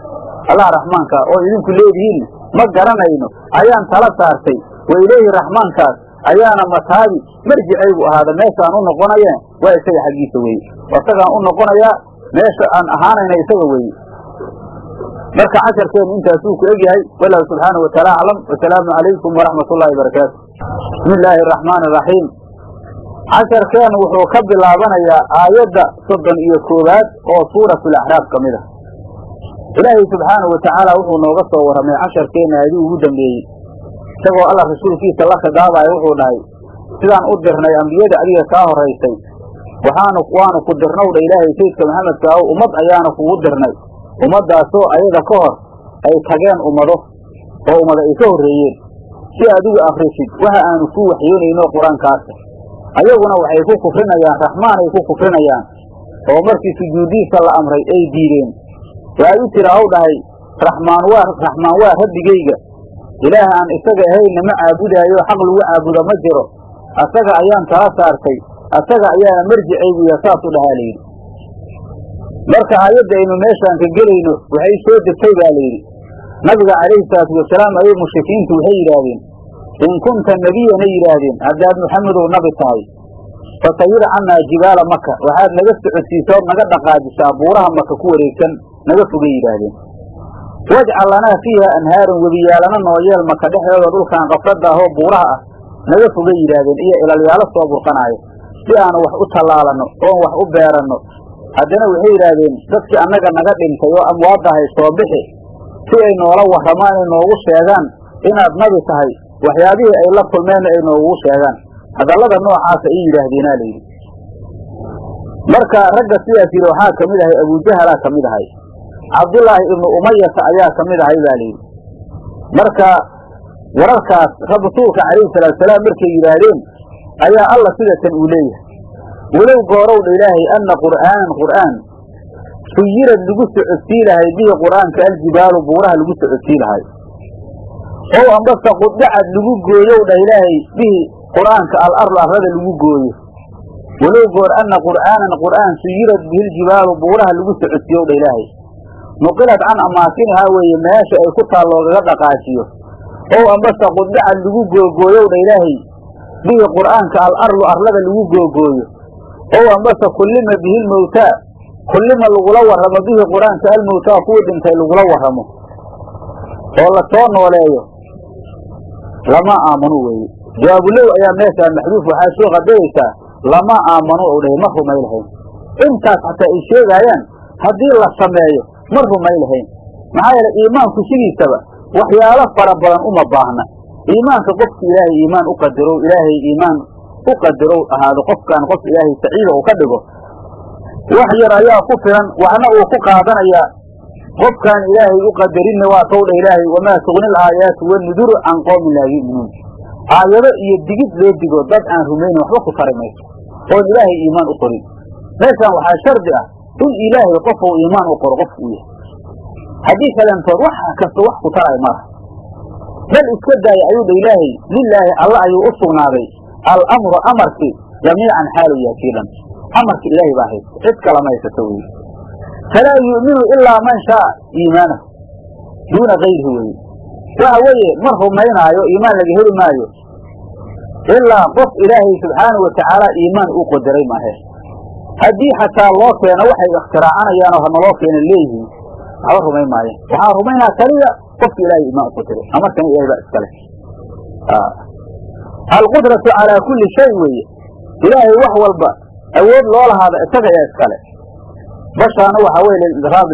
allah raxmaankaa oo idinku leedihiinna ma garanayno ayaan tala saartay. Wa ilayhi raxmaankaas ayaana mataabi marjicaygu ahaada meeshaan u noqonayeen waa isaga xaggiisa weeye. Isagaan u noqonayaa meesha aan ahaanayna isaga weeye. Marka casharkeenu intaasuu ku egyahay wallahu subxaanahu wataala aclam wasalaamu calaykum waraxmat ullahi barakaatu bismi illaahi araxmaani araxiim casharkeenu wuxuu ka bilaabanayaa aayadda soddon iyo koowaad oo suuratulaxraaf ka mid ah. Ilaahay subxaanahu watacaala wuxuu nooga soo warramay casharkeenna aadii ugu dambeeyey. Isagoo allah rasuulkiisa la khidaabayo wuxuu dhahay sidaan u dirnay ambiyada adiga kaa horaysay waxaanu waanu ku dirnowdha ilaahay sayidka maxamedka aw ummad ayaanu kugu dirnay. Ummaddaasoo ayaga ka hor ay tageen ummado oo ummado ay ka horreeyeen. Si adigu akrisid waxa aanu kuu waxyoonayno qur'aankaasa ayaguna waxay ku kufrinayaan raxmaan ay ku kufrinayaan. Oo markii sujuudiisa la amray ay diideen. Waxay u tira haw dhahay raxmaan waa raxmaan waa rabbigayga. Ilaah aan isaga ahayna ma caabudaayo xaq lagu caabudo ma jiro. Asaga ayaan tala saartay asaga ayaana marjicayguya saas u dhahaa layidhi. Marka aayadda aynu meeshaan ka gelayno waxay soo degtay baa layidhi. Nabiga calayhi salaatu wasalaam ayay mushrikiintu waxay yidhaahdeen in kunta nebiyanay yidhaahdeen haddaad maxamedow nabi tahay fasayir cannaa jibaala maka waxaad naga socodsiisood naga dhaqaajisaa buuraha maka ku wareegsan naga fogay yidhaahdeen wajcal lanaa fiiha anhaaran webiyaalana nooyeel maka dhexdooda dhulkan qafradda ahoo buuraha ah naga fogay yidhaahdeen iyo ilalyaalo soo burqanaayo si aanu wax u tallaalanno oon wax u beeranno haddana waxay yidhaahdeen dadkii annaga naga dhintay oo amwaaddahay soo bixi si ay noola warramaan ay noogu sheegaan inaad nabi tahay waxyaabihii ay la kulmeenna ay noogu sheegaan. Hadallada noocaasa ay yidhaahdeenaa layidhi marka ragga sidaas yidhi waxaa ka mid ahay abujahalaa ka mid ahay cabdullaahi ibnu umayata ayaa ka mid ahay baa layidhi marka wararkaas rasuulka calayhi salaatusalaam markay yidhaahdeen ayaa alla sidatan uu leeyahay. Walow goorowdha ilaahay anna qur'aanan qur'aan suyirad lagu socodsii lahay bihi qur'aanka aljibaalu buuraha lagu socodsii lahay ow ambase qudacad lagu gooyow dha ilaahay bihi qur'aanka alardu arrada lagu gooyo. Walow goor anna qur'aanan qur'aan suyirad bihi ljibaalu buuraha lagu socodsiiyow dha ilaahay. Nuqilad can amaakinihaa weeye meesha ay ku taal loogaga dhaqaajiyo. Ow ambase qudacad lagu googooyow dha ilaahay bihi qur'aanka alardu arlada lagu googooyo ow ambase kullima bihi lmowtaa kullima lagula warramo bihi qur'aanka almowtaa kuwii dhintay lagula warramo. Oo la soo nooleeyo lama aamanu weeye. Jawaabulow ayaa meeshaa maxduuf waxaa soo qadaraysaa lama aamanu ou dhahay ma rumay lahayn. Intaas xataa ay sheegaayaan haddii la sameeyo ma rumay lahayn. Maxaa yeele iimaanku sidiisaba waxyaalo fara badan uma baahna. Iimaanka qofka ilaahay iimaan u qadarow ilaahay iimaan u qadarow ahaado qofkaan qof ilaahay saciida uu ka dhigo wax yar ayaa ku filan waxna uu ku qaadanayaa qofkaan ilaahay u qadarinna waa towdha ilaahay wamaa tugni alaayaatu wanuduru can qoomin laa yu'minuun. Aayado iyo digid loo digo dad aan rumaynin waxba ku tari mayso oon ilaahay iimaan u qorin. Meeshaan waxaa shardi ah in ilaahay qofuu iimaan u qoro qofku u yahay. Haddii kalentood wax kasta wax ku taray malaha bal iska daaya ayuu dha ilaahay lilaahi alla ayuu u sugnaaday. Alamru amarkii jamiican xaalu yahay kii dhan amarka ilaahay baa haysta cid kalama haysato weye falaa yu'minu ilaa man shaa iimaanahu duuna kayrihi weye waxa weeye ma rumaynaayo iimaan laga heli maayo ilaa qof ilaahay subxaanahu watacaala iimaan uu qadaray maahe haddii xataa loo keeno waxay ikhtiraacanayaano hanaloo keena leeyihiin waxba rumayn maayo waxaa rumaynaa kaliya qofka ilaahay iimaan u qadaray ilahay baa iskale alqudratu calaa kulli shay weeye ilaahay wax walba awood loo lahaada isaga ayaa iskale bashaana waxaa weye lildraab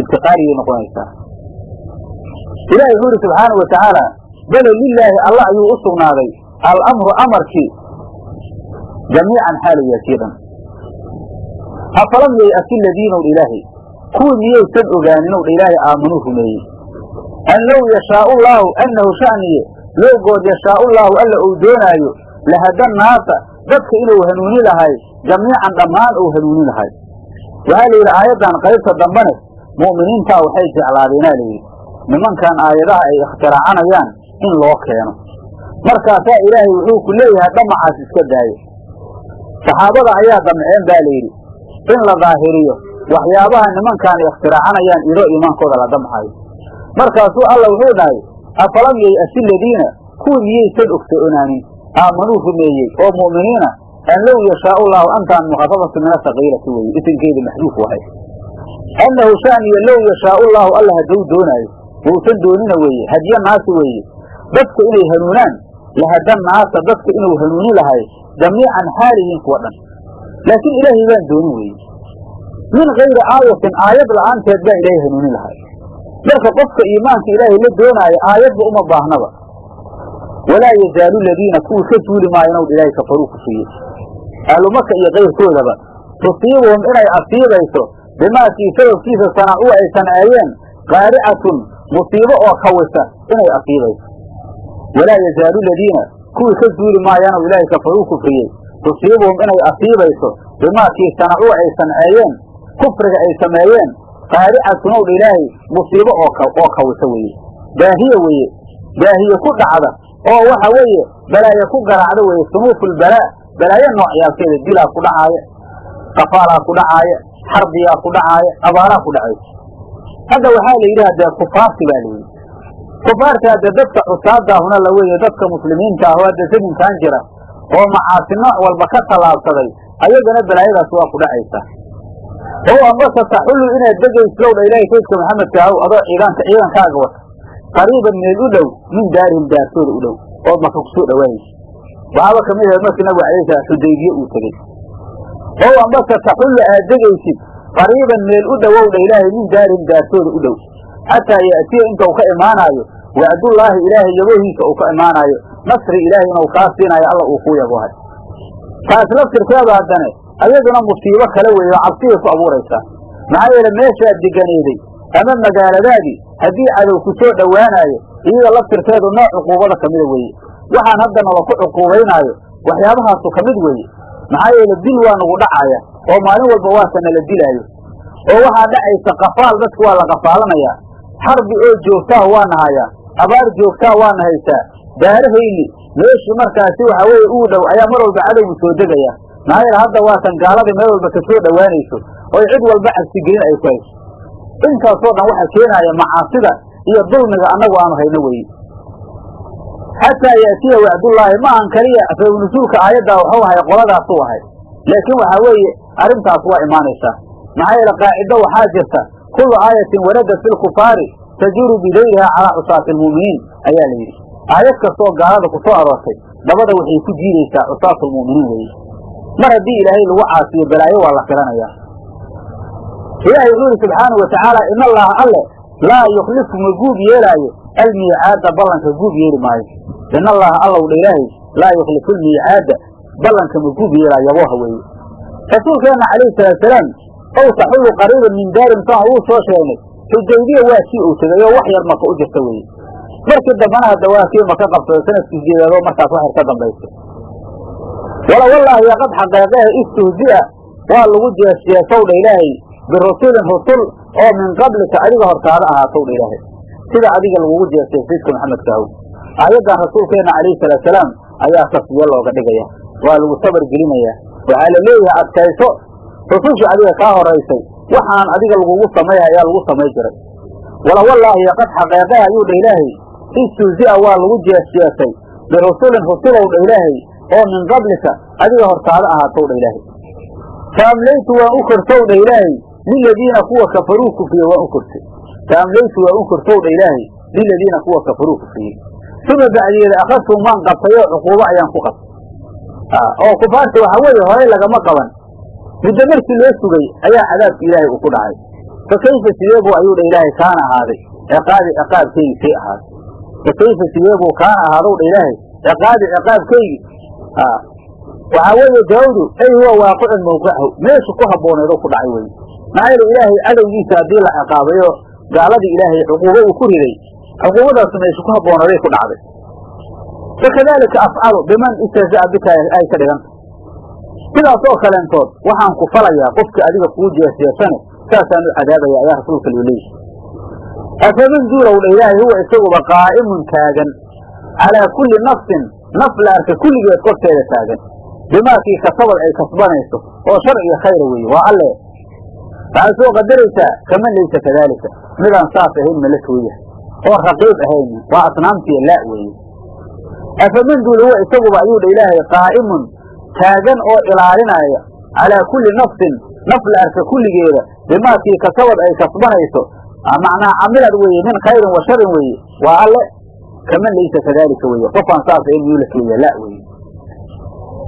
ibtiqaariyay noqonaysaa. Ilahay wuxuu yidhi subxaana wa tacaala bale lilaahi alla ayuu u sugnaaday alamru amarkii jamiican xaalaya kii dhan afalam yay'asi ladiina dha ilaahay kuwii miyaysan ogaanin ow dha ilaahay aamanuu rumeeyey. An low yashaau llaahu annahu sha'niye lowgood yashaau llaahu alla uu doonaayo lahada naasa dadka inuu hanuuni lahay jamiican dhammaan uu hanuuni lahay waxaa la yidhi aayaddan qaybta dambane mu'miniintaa waxay jeclaadeenaa layidhi nimankan aayadaha ay ikhtiracanayaan in loo keeno markaasaa ilaahay wuxuu ku leeyahay dhamacaas iska daayo saxaabada ayaa damceen baa layidhi in la daahiriyo waxyaabaha nimankaan ay ikhtiracanayaan idoo iimaankooda la damcayo markaasuu alla wuxuu dhahay afalam yay'asi ladiina kuwii miyaysan ogsoonaanin aamanuu rumeeyey oo mu'miniina an low yashaau llahu antaan mukhafafatu min asakiirati weye isinkeeda maxduuf wahay annahu shaniya low yashaau llahu alla hadduu doonaayo wausan doonina weeye hadyo naasi weeye dadka inay hanuunaan lahada naasa dadka inuu hanuuni lahay jamiican xaalihiin kuwa dhan laakiin ilaahay baan doonin weeye min kayri aayatin aayad la'aanteed baa ilaahay hanuuni lahay marka qofka iimaanka ilaahay la doonaayo aayadba uma baahnaba walaa yazaalu ladiina kuwii ka suuli maayan ilaahay kafaruu kufiyey ahlumaka iyo kayrkoodaba tusiibuhum inay asiibayso bimaakii sababkiisa sanacuu ay sanceeyeen qaaricatun musiibo oo kawisa inay asiibayso walaa yazaalu ladiina kuwii ka suuli maayaan ilaahay kafaruu kufriyey tusiibuhum inay asiibayso bimaakii sanacuu ay sanceeyeen kufriga ay sameeyeen qaaricatun ow ilaahay musiibo oo kawisa weeye. Baahiye weeye baahiye ku dhacda oo waxa weeye balaaye ku garaacda weeye sunuufulbalaa balaayo noocyaalkeeda dilaa ku dhacaaya qafaalaa ku dhacaaya xarbiyaa ku dhacaaya abaaraa ku dhacaysa hadda waxaa la yidhi hadee kufaarti baa layidhi kufaarta hadde dadka cusaadaahuna la weeye dadka muslimiinta ah oo hadda zaminkan jira oo macaasi nooc walba ka tallaabsaday ayagana balaayadaas waa ku dhacaysa. Oo ambase taxullu inaad degaysowdha ilaahay kaydka maxamedka ahow adoo ciidaanka ciidankaaga wata. Qariiban meel u dhow min daarihim daartooda u dhow ood marka ku soo dhawaanaysa waxaaba ka mid ahayd markii nabigu alayh salaam xudaybiye uu tegey oo ambase taxullu aad degaysid qariiban meel u dhowowdha ilaahay min daarihim daartooda u dhow. Xataa ya'tiya inta uu ka imaanaayo wacdullaahi ilaahay yabohiisa uu ka imaanaayo nasri ilaahay inuu kaa siinaayo alla uu kuu yabohay taas laftirkeeda haddane ayaduna musiibo kale weeye oo cabsiyay ku abuuraysaa maxaa yeele meeshaad deganeeday ama magaaladaadii haddii cadow ku soo dhowaanaayo iyada laftirkeedu nooc cuquubada ka mida weeye waxaan hadda nala ku cuquubaynaayo. Waxyaabahaasu ka mid weeye. Maxaa yeele dil waa nagu dhacaya oo maalin walba waasa nala dilaayo. Oo waxaa dhacaysa qafaal dadka waa la qafaalanayaa. Xarbi oo joogtaa waa nahayaa abaar joogtaa waana haysaa. Daarahayni meeshii markaasi waxa weeye uu dhow ayaa mar walba cadowgu soo degaya. Maxaa yeele hadda waatan gaaladii meel walba ka soo dhowaanayso oy cid walba cabsigelin ay ku hayso intaasoo dhan waxa keenaya macaasida iyo dulmiga annagu aanu hayno weye xataa yaatiya wacdullaahi ma ahan kaliya sababnusuulka aayaddaa waxuu ahay qoladaasuu ahay laakiin waxaa weeye arrintaas waa imaanaysaa maxaa yeele qaacido waxaa jirta kullu aayatin waradat fi lkufaari tajiru bidayriha calaa cusaati almu'miniin ayaa la yidhi aayad kastooo gaalada ku soo aroortay dabada waxay ku jiidaysaa cusaatu lmu'miniin weye mar haddii ilaahay lagu caasiyo balaayo waa la filanayaa ilaahay wuxuu yidhi subxaanau watacaala in allaha alle laa yukhlifu ma guub yeelaayo almiicaada ballanka guub yeeli maayo in allaha allow dha ilaahay laa yukhlifu lmiicaada ballanka ma guub yeelaayo yabooha weeye rasuulkeenna calayhi salaatusalaam ow taxullu qariiban min daarin saan wuu soo sheegnay xudaybiya waa kii uu tegay oo wax yar maka u jirta weeye markii dambana hadda waa kii maka qabsaday sannadkii sideedaadoo markaas wax yar ka dambaysay. Wala wallaahi qad xaqeeqehe istuhzi'a waa lagu jeesjeesow dha ilaahay birusulin rusul oo min qablika adiga hortaada ahaatow dha ilaahay. Sida adiga lagugu jeestay sayidka maxamedka ahow aayaddan rasuulkeenna calayhi salaatusalaam ayaa tasbiye looga dhigaya. Waa lagu sabar gelinayaa waxaa la leeyahay adkayso. Rusushii adiga kaa horaysay waxaan adiga lagugu sameeya ayaa lagu samay jiray. Wala wallaahi qad xaqeeqeha ayuu dha ilaahay. Istuuzi'a waa lagu jeesjeesay. Birusulin rusulow dha ilaahay. Oo min qablika. Adiga hortaada ahaatow dha ilaahay. Fa waan u kortow dha ilaahay. Liladiina kuwa kafaruu kufriye waan u kortay. Fa waan u kortow dha ilaahay. Liladiina kuwa kafaruu kufriyey uma bacdiyeeda akhadtum waan qabtayoo cuquubo ayaan ku qabtay. Oo kufaarta waxa weeye horay lagama qaban. Muddo markii loo sugay ayaa cadaabki ilaahay uu ku dhacay. Fa kayfa sideebuu ayuu dha ilaahay kaana ahaaday? Ciqaabi ciqaabkeygi say ahaaday fa kayfa sideebuu kaana ahaadow dha ilaahay. Ciqaabi ciqaabkeygi waxaa weeye daawdu ay huwa waaqicun mawqicahu meeshu ku habbooneedo ku dhacay weye maxaa yeele ilaahay cadowgiisa haddii la ciqaabayo gaaladii ilaahay cuquubo uu ku riday cuquubadaas meeshu ku habbooneeday ku dhacday fakadalika afcalu biman istahza'a bika ay ka dhiganta sidaas oo kaleentood waxaan ku falayaa qofka adiga kuu jeesjeesane saasaan u cadaabaya ayaa rasuulka loo leeyihi afaman duulow dha ilaahay huwa isaguba qaa'imun taagan calaa kulli nafsin naf la arka kulligeed korteeda taagan bimaakii kasabad ay kasbanayso oo shar khayra weeye waa alle waxaad soo qadaraysaa kaman laysa kadaalika midaan saas ahayn ma la tooyahay oo raqiib ahayn. Waa asnaamtiiya laa weeye afaman duul huwa isaguba ayuu dha ilaahay qaa'imun taagan oo ilaalinaya calaa kulli nafsin naf la arka kulligeeda bimaakii kasabad ay kasbanayso macnaa camilad weeye min khayrin wa sharin weeye. Waa alle. Kaman laysa kadaalika weeye. Qofaan saas ahayn miyuu la tooya la weeye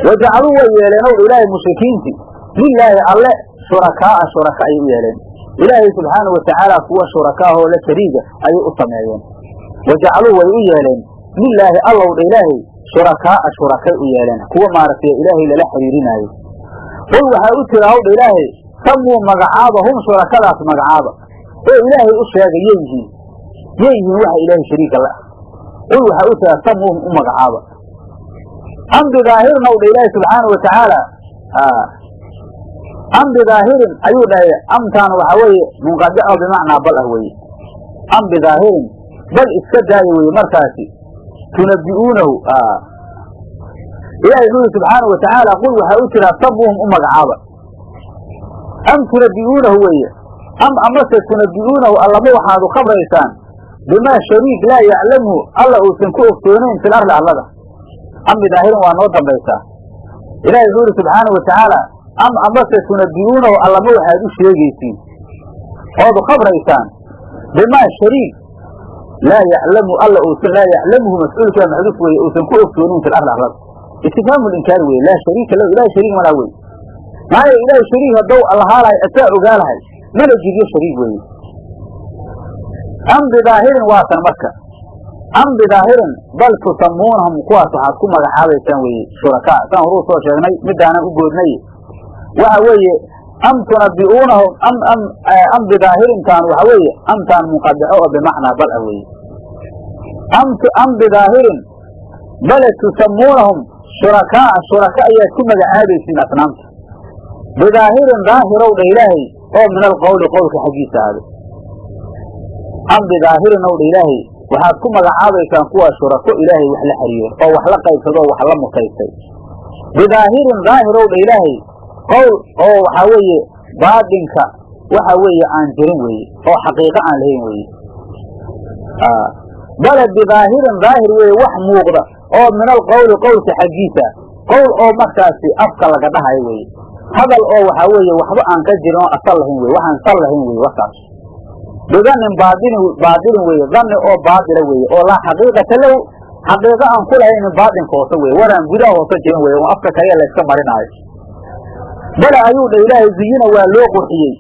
wajacaluu way yeeleen ow ilaahay mushrikiintii lilaahi alle shurakaa'a shuraka ayay u yeeleen ilaahay subxaana watacaala kuwa shurakaahoo la shariiga ayay u sameeyeen. Wajacaluu way u yeeleen. Lilaahi allow dha ilaahay shurakaa'a shurakay u yeeleen. Kuwa maaragtay ilaahay lala xiriirinaayo qul waxaa u tira hawdha ilaahay samuu magacaaba hum shurakadaas magacaaba. Oo ilaahay u sheega yay yihiin. Yay yihiin waxa ilaahay shariiga la. Qul waxaa u tira samuuhum u magacaaba. Am bidaahirin ow dha ilaahi subxaana wa tacaala am bidaahirin ayuu dhahay amtaan waxaa weeye munqadico bimacnaa bal ah weeye. Am bidaahirin bal iska daaya weye markaasi. Tunabbi'uunahu ilaahay wuxuu yihi subxaana wa tacaala qul waxaa u jiraa sabuhum u magacaaba. Am tunabbi'uunahu weeye? Am amase tunabbi'uunahu allama waxaad u khabraysaan? Bimaa shariik laa yaclamhu alla uusan ku ogsoonayn fil arli allada. Am bidaahirin waa noo dambaysaa. Ilahay wuxuu yihi subxaana wa am amase tunabbi'uunahu allama waxaad u sheegaysiin. Ood khabraysaan. Bimaa shariik. Laa yaclamu alla uusan laa yaclamuhu mascuulkaa maxduuf weye uusan ku ogsoonin fil arli arlada istifhaamu linkaari weye laa shariika lahu ilahay shariik malaa weye maxaa yeele ilahay shariik haddow allahaalahay asaa ogaalahay mana jiryo shariik weeye. Am bidaahirin waatan marka. Am bidaahirin bal tusamuunahum kuwaas waxaad ku magacaabaysaan weeye. Shurakaa saan horuu soo sheegnay midaanan u goodnay waxa weeye am tunabbi'uunahum am am am bidaahirintaan waxa weeye amtaan munqadico oo bimacnaa bal ah weeye. Am am bidaahirin bale tusamuunahum shurakaa shuraka ayaad ku magacaabaysiin asnaamta. Bidaahirin daahirow dha ilaahay oo min alqowli qowlka xaggiisa ahaaday am bidaahirin ow dha ilaahay waxaad ku magacaabaysaan kuwaa shurako ilaahay wax la xiriiro oo wax la qaybsado oo wax la mutaystay. Bidaahirin daahirow dha ilaahay qowl oo waxaa weeye baadinka waxa weeye aan jirin weeye oo xaqiiqo aan lahayn weeye. Bale bidaahirin daahir weeye wax muuqda oo min alqowli qowlka xaggiisa. Qowl oo markaasi afka laga dhahayo weeye. Hadal oo waxaa weeye waxba aan ka jirin oo asal lahayn weye waxaan sal lahayn weye warkaas bidanin baadini baadilin weeye dani oo baadila weeye oo laa xaqiiqata lahu xaqiiqo aan ku lahaynin baadinka hoose weye waraan gudaha hoose jirin weye oo afka kaliya layska marinaayo bale ayuu dha ilaahay ziyina waa loo qurxiyey.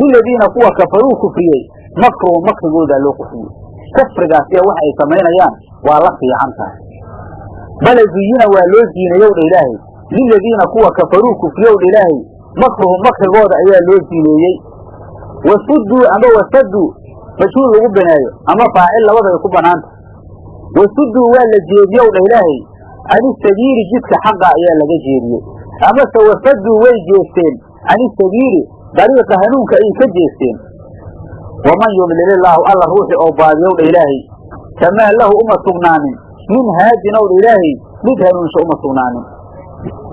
Liladiina kuwa kafaruu kufriyey makruhum makrigoodaa loo kufriyey kufrigaas iyo wax ay samaynayaan waa la fiican tahay bale zuyina waa loo ziineeyow dha ilaahay. Liladiina kuwa kafaruu kufriyow dha ilaahay. Makruhum makrigooda ayaa loo ziineeyey wasuduu ama wasaduu majhuul lagu banaayo ama faacil labada ay ku banaanta. Wasuduu waa la jeediyow dha ilaahay. Canisabiili jidka xaqa ayaa laga jeediyey amase wasaduu way jeesteen. Canisabiili dariiqa hanuunka ayay ka jeesteen. Waman yudlilillaahu alla ruuxi oo baadiyow dha ilaahay. Kamaa lahu uma sugnaanin. Min haadin ow dha ilaahay mid hanuunsha uma sugnaanin.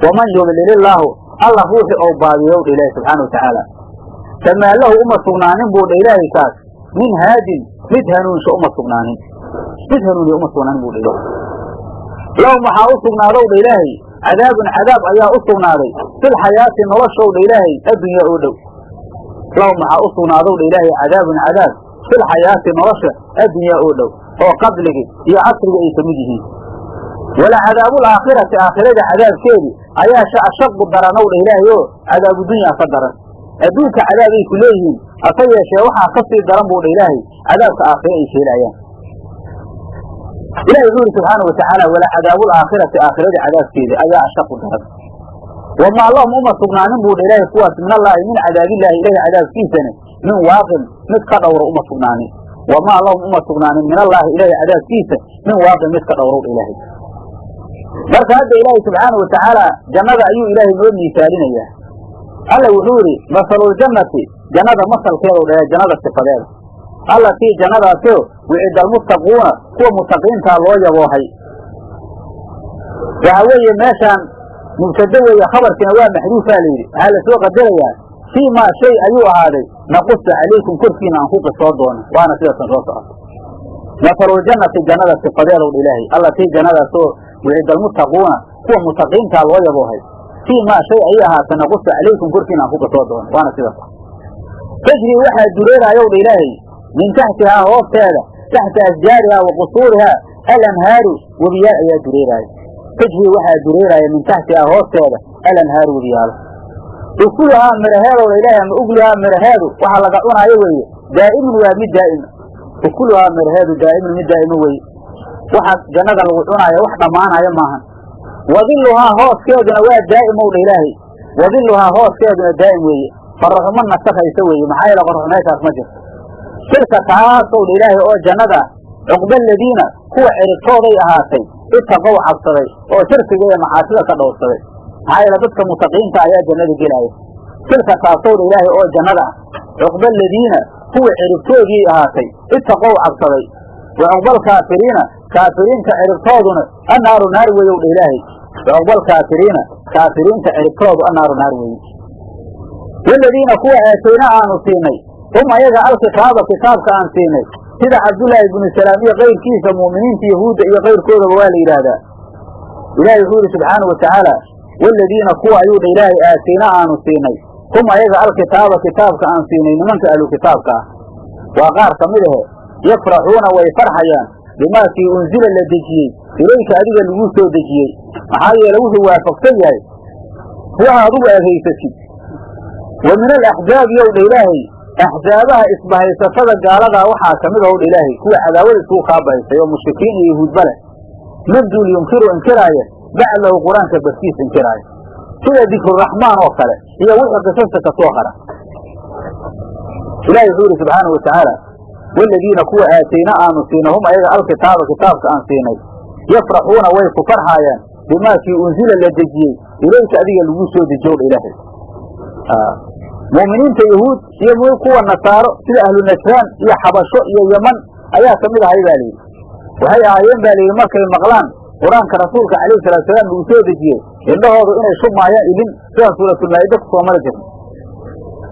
Waman yudlilillaahu alla ruuxi oo baadiyow dha ilaahay subxaana watacaala kamaa lahu uma sugnaanin buu dha ilaahay kaas. Min haadin mid hanuunsha uma sugnaanin. Mid hanuuniya uma sugnaanin buu dha ilaahay. Lahum waxaa u sugnaadow dha ilaahay cadaabun cadaab ayaa u sugnaaday. Filxayaati noloshow dha ilaahay addunyaa oo dhow. Lahum waxaa u sugnaadow dha ilaahay cadaabun cadaab. Filxayaati nolosha addunyaa oo dhow. Oo qabligi iyo casriga ay ka mid yihiin. Wala cadaabulaakhirati aakhirada cadaabkeedi ayaa ashaqu daranow dha ilaahay oo cadaabudunya ka daran. Adduunka cadaabay ku leeyihiin hase yeeshee waxaa ka sii daran buu dha ilaahay cadaabka aakhire ay sheelayaan ilahi wuxuu yidhi subxaana watacaala wala cadaabulaakhirati aakhirada cadaabkeeda ayaa ashaqu daran wamaa lahum uma sugnaanin buu dha ilaahay kuwaas min allaahi min cadaabillahi ilahi cadaabkiisana min waaqin mid ka dhowra uma sugnaanin wamaa lahum uma sugnaanin min allaahi ilahi cadaabkiisa min waaqin mid ka dhowrow ilaahay marka hadda ilaahay subxaana watacaala jannada ayuu ilaahay noo miisaalinayaa alla wuxuu yidhi masaluljannati jannada masalkeedu dha jannada sifadeeda allatii jannadaasoo wicida almuttaquuna kuwa mutaqiintaa loo yaboohay. Waxa weeye meeshaan mubtado weeye khabarkiina waa maxduufaa layidhi waxaa la soo qadarayaa fii maa shay ayuu ahaaday naqusu calaykum korkiina aan ku qisoo doono. Waana sidaasan soo socoto masaluljannati jannada sifadeedow dha ilaahay. Allatii jannadaasoo wicida almuttaquuna kuwa mutaqiintaa loo yaboohay. Fii maa shay ayay ahaatay naqusu calaykum korkiina aan ku qisoo doono. Waana sidaas. Tajri waxaa dureeraayow dha ilaahay min taxtihaa hoosteeda taxta asjaarihaa wa qusuurihaa alanhaaru webiyaal ayaa dureeraaya tajri waxaa dureeraaya min taxtihaa hoosteeda alanhaaru webiyaalo ukuluhaa miraheedow ilaahay ama ugluhaa miraheedu waxaa laga cunaayo weeye daa'imun waa mid daa'ima ukuluhaa miraheedu daa'imun mid daa'imo weeye waxa jannada lagu cunaayo wax dhammaanayo maahan wadiluhaa hooskeeduna waa daa'imow dha ilaahay wadiluhaa hooskeeduna daa'im weeye faraxuma nasakaysa weeye maxaa yeele jirto tilka taasow dha ilaahay oo jannada cuqba aladiina kuwa ciribtooday ahaatay itaqow cabsaday oo shirkiga iyo macaasida ka dhowrsaday. Maxaa yeele dadka mutaqiinta ayaa jannada gelaya tilka taasow dha ilaahay oo jannada ah cuqba aladiina kuwa ciribtoodii ahaatay itaqow cabsaday. Wa cuqbalkaafiriina kaafiriinta ciribtooduna annaaru naar weeyow dha ilaahay. Wa cuqbalkaafiriina kaafiriinta ciribtoodu annaaru naar weeye waladiina kuwa aatayna aanu siinay hum ayaga alkitaaba kitaabka aan siinay. Sida cabdullaahi ibnu salaam iyo kayrkiisa mu'miniinta yahuudda iyo kayrkoodaba waa la yidhaahdaa. Ilaahay wuxuu yidhi subxaana wa tacaala waladiina kuwa ayuu dha ilaahay aatayna aanu siinay. Hum ayaga alkitaaba kitaabka aan siinay nimanka ahlu kitaabka ah. Waa qaar ka mid ahe yafraxuuna way farxayaan bimaakii unzila la dejiyey ilayka adiga laguu soo dejiyey. Maxaa yeele wuxuu waafaqsan yahay waxa adugu aad haysatid wa min alaxzaabi yow dha ilaahay axzaabaha isbahaysatada gaaladaa waxaa ka mid ilaahay kuwa cadaawada isugu kaabahaysay oo mushrikiin iyo yahuudba leh. Manduul yunkiru inkiraaya bacdahu qur'aanka barkiis inkiraaya sida dikruraxmaan oo kale iyo wixii qisasta ka soo hara ilahi wuxuu yidhi subxaanau watacaala waladiina kuwa aatayna aanu siinay hum ayaga alkitaaba kitaabka aan siinay yafraxuuna way ku farxaayaan bimaakii unzila la dejiyey. Ilayka adiga lagu soo dejiyow dha ilaahay mu'miniinta yahuud iyo kuwa nasaaro sida ahlu najraan iyo xabasho iyo yeman ayaa ka mid ahay ba layidhi waxay ahaayeen ba layidhi markay maqlaan qur'aanka rasuulka calayhi salaatusalaam lagu soo dejiyey indhahoodu inay shubmaayaan ilin sidaan suuratulmaa'ida ku soo mari jirna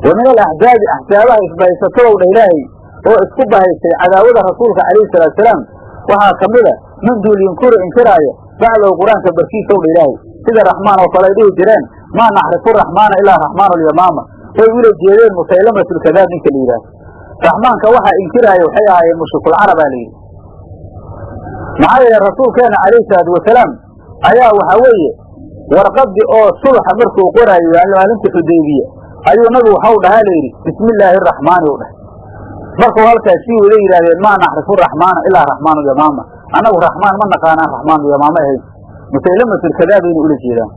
wa min alaxzaabi axsaabaha isbahaysatow dha ilaahay oo isku bahaystay cadaawada rasuulka calayhi salaatusalaam waxaa ka mida min duul yunkuru inkiraaya bacdahu qur'aanka barkiisow dha ilaahay. Sida raxmaan oo kale ay dhihi jireen maa naxrifu raxmaana ilaa raxmaan alyamaama way ula jeedeen musaylamatulkadaab ninka la yidhaahdo raxmaanka waxaa inkiraaya waxay ahaayeen mushrikulcarab aa layidhi maxaa yeele rasuulkeena calayhi salaatu wasalaam ayaa waxaa weeye warqadii oo sulxa markuu qoraayo maalinta xudaybiya ayuu nabigu waxau dhahaa layidhi bismi illaahi araxmaani u dhahay. Markuu halkaas wada yidhahdeen maa naxrifu raxmaana ilaa raxmaanu yamaama. Annagu raxmaan ma naqaanaan raxmaanu yamaama ahayn. Musaylamatulkadaa baynu ula jeedaan.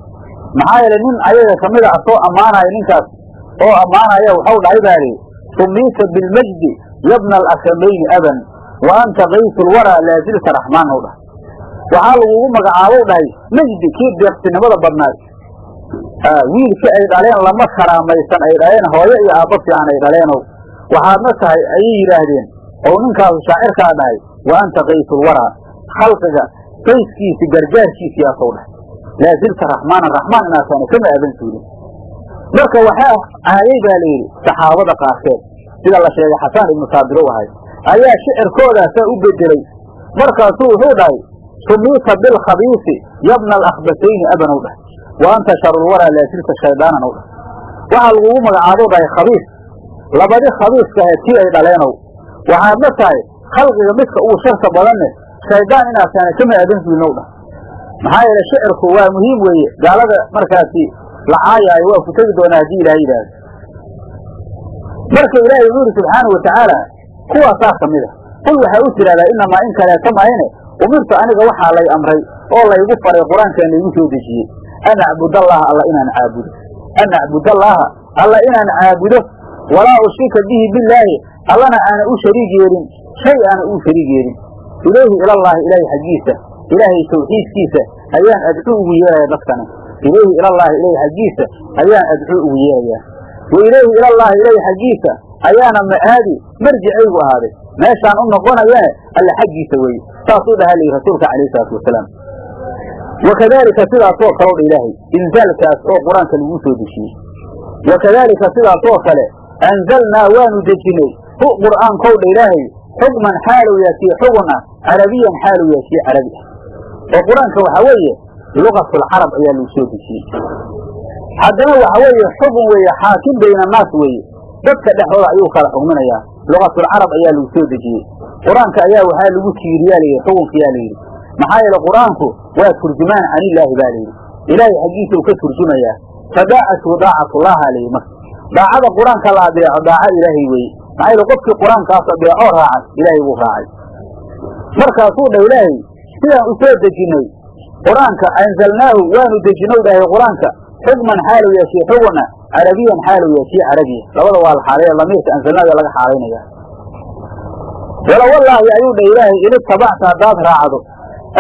Maxaa yeelay nin ayaga kamida a soo ammaanaya ninkaas oo ammaanaya waxau dhahay baa lihi sumiita bilmajdi yabna alakamayni aban wa anta kaysu lwaraa laazilta raxmaan u dhahay waxaa lagugu magacaabou dhahay majdi kii deeqsinimada badnaay wiilki ay dhaleen lama karaamaysan ay dhaleen hooyo iyo aabba fiican ay dhaleenow waxaadna tahay ayay yidhaahdeen oo ninkaasu shaacirkaa dhahay wa anta kaysulwaraa khalqiga qayskiisi gargaarkiisii asow dhahay laazilta raxmaanan raxmaan inaad taana kama aadan suulin marka waxaa aayay baa layidhi saxaabada qaarkeed sida la sheegay xasaan ibnu saabiro ahay ayaa shicirkoodaasaa u bedelay markaasuu wuxuu dhahay sumiita bilkhabiisi yabna alakhbasayni abanow dhahay wa anta sharulwaraa laasilta shaydaanan ow dhahay. Waxaa lagugu magacaabo dhahay khabiis. Labadi khabiiska ahayd kii ay dhaleenow waxaadna tahay khalqiga midka ugu sharta badanne shaydaan inaad taana kama aadan dhahay. Maxaa yeele shicirku waa muhiim weeye gaalada markaasi la caayaayo waa ku tegi doonaa haddii ilahay yidhaahdo. Marka ilaahay wuxuu yidhi subxaanau watacaala kuwaasaa ka mid a qul waxaa u tidhahdaa inamaa in kaleeta mahayne umirtu aniga waxaa lay amray oo laygu faray qur'aankan laygu soo dejiyey. An acbudallaha alla inaan caabudo. An acbudallaha alla inaan caabudo. Walaa ushrika bihi billaahi allana aana u shariig yeelin shay aana uu shariig yeelin ilayhi ilallaahi ilaahay xaggiisa ilaahay tawxiidkiisa ayaan adcuu ugu yeeraya dadkani ilayhi ilallaahi ilahi xaggiisa ayaan adcuu ugu yeerayaa wa ilayhi ilallaahi ilahi xaggiisa ayaana ma'aadi marjicaygu ahaaday meeshaan u noqonayane alle xaggiisa weeye saasuu dhaha layihi rasuulka calayhi salaatu wasalaam wakadaalika sidaasoo kale dha ilaahay inzaalkaas oo qur'aanka lagu soo dejiyey wakadaalika sidaasoo kale anzalnaa waanu dejinay hu qur'aankow dha ilaahay xukman xaalow yaasiye xugun ah carabiyan xaalow yaasiye carabi ah oo qur'aanka waxaa weeye lugatulcarab ayaa lagu soo dejiyey. Haddana waxa weeye xugun weeye xaakim bayna annaas weeye. Dadka dhexdooda ayuu kala xugminayaa lugatulcarab ayaa lagu soo dejiyey. Qur'aanka ayaa waxaa lagu tiiriyaa layidhi xukunkayaa layidhi maxaa yeele qur'aanku waa turjumaan can illaahi baa layidhi ilaahay xaggiisa uu ka turjumayaa fadaacatu daacatullaha layidhi marka. Daacada qur'aanka la adeeco daaco ilaahay weeye. Maxaa yeele qofkii qur'aankaas adeecoo raacay ilaahay buu raacay. Markaasuu dha ilaahay sidaan u soo dejinnay qur'aanka anzalnaahu waanu dejinow dhahay qur'aanka. Xukman xaalow yeeshiye xuguna carabiyan xaalow yeeshiye carabiya labada waa la xaalaya lamiirka anzalnaahu laga xaalaynaya wala wallaahi ayuu dha ilaahay in itabacta haddaad raacdo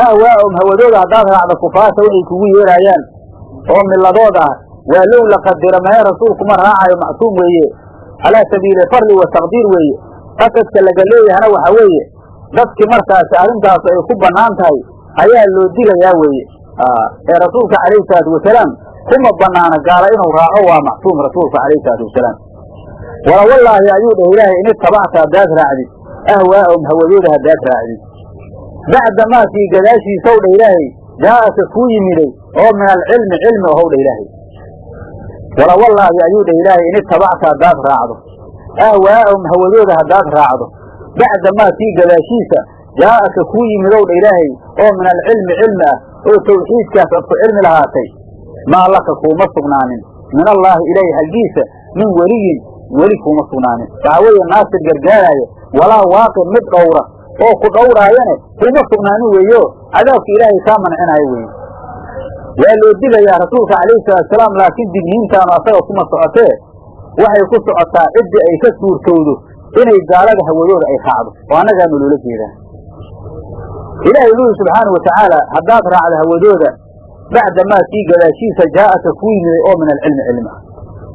ahwaa'um hawadooda haddaad raacdo kufaasa waxay kugu yeeraayaan oo miladood ah waa low la qadira mee rasuulkuma raacayo macsuum weeye. Calaa sabiili farli wa taqdiir weeye. Qasadka laga leeyahana waxa weeye dadkii markaasi arrintaas ay ku bannaan tahay ayaa loo dilayaa weeye. Ee rasuulka calayhi salaatu wasalaam kuma banaana gaala inuu raaco waa macsuum rasuulka calayhi salaatu wasalaam. Wala wallaahi ayuu dheh ilaahay in itabacta haddaad raacdid ahwaa'ahum hawadooda haddaad raacdid bacda maakii gadaashiisaw dha ilaahay jaa'aka kuu yimiday oo min alcilmi cilmi ohow dha ilaahay. Wala wallaahi ayuu dheh ilaahay in itabacta haddaad raacdo ahwaa'ahum hawadooda haddaad raacdo. Bacda maakii gadaashiisa jaa'aka kuu yimidow dha ilaahay oo min alcilmi cilmi ah oo tawxiidkaas ad ku cilmi lahaatay maa laka kuuma sugnaanin min allaahi ilaahi xaggiisa min weliyin weli kuuma sugnaanin waxaa naasir gargaaraayo walaa waaqin mid dhowra oo ku dhowraayane kuuma sugnaanin weeyo cadaabka ilaahay kaa mancinaayo weeye waa loo dilayaa rasuulka calayhi salaatusalaam laakiin digniintaanu asaga kuma socotee waxay ku socotaa ciddii ay ka suurtowdo inay gaalada hawadooda ay raacdo oo annagaanu loola jeedaa ilaahay wuxuu subxaanau watacaala haddaad raacdo hawadooda bacda maa kii gadaashiisa jaa'aka kuu yimiday oo min alcilmi cilmi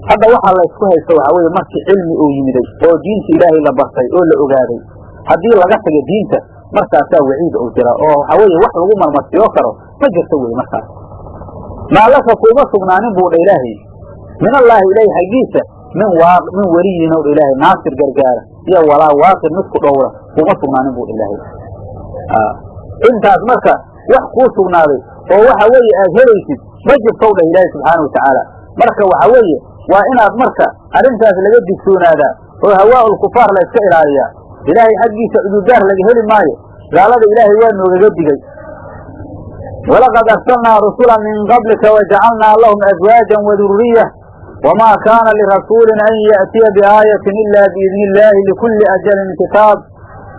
hadda waxaa laysku haysta waxaa weeye markii cilmi uu yimiday oo diinta ilaahay la bartay oo la ogaaday. Haddii laga taga diinta markaasaa waciida uu jira oo waxaa weeye wax lagu marmarsiyo karo ma jirto weye markaas. Maalaka kuuma sugnaanin buu dha ilaahay. Min allaahi ilaahay xaggiisa min waa min weliyin ow dha ilaahay naasir gargaara iyo walaa waaqin mid ku dhowra kuuma sugnaanin buu dha ilaahay intaas marka wax kuu sugnaaday oo waxa weeye aad helaysid ma jirtow dhah ilaahay subxaana watacaala marka waxa weeye waa inaad marka arrintaas laga digtoonaadaa oo hawaaul kufaar la iska ilaaliyaa. Ilaahay xaggiisa cududaar laga heli maayo gaalada ilaahay waa noogaga digay. Walaqad arsalnaa rusula min qablika wajacalnaa lahum azwaajan wadurriya wamaa kaana lirasuulin an ya'tiya biaayatin ila biidni illaahi likulli ajalin kitaab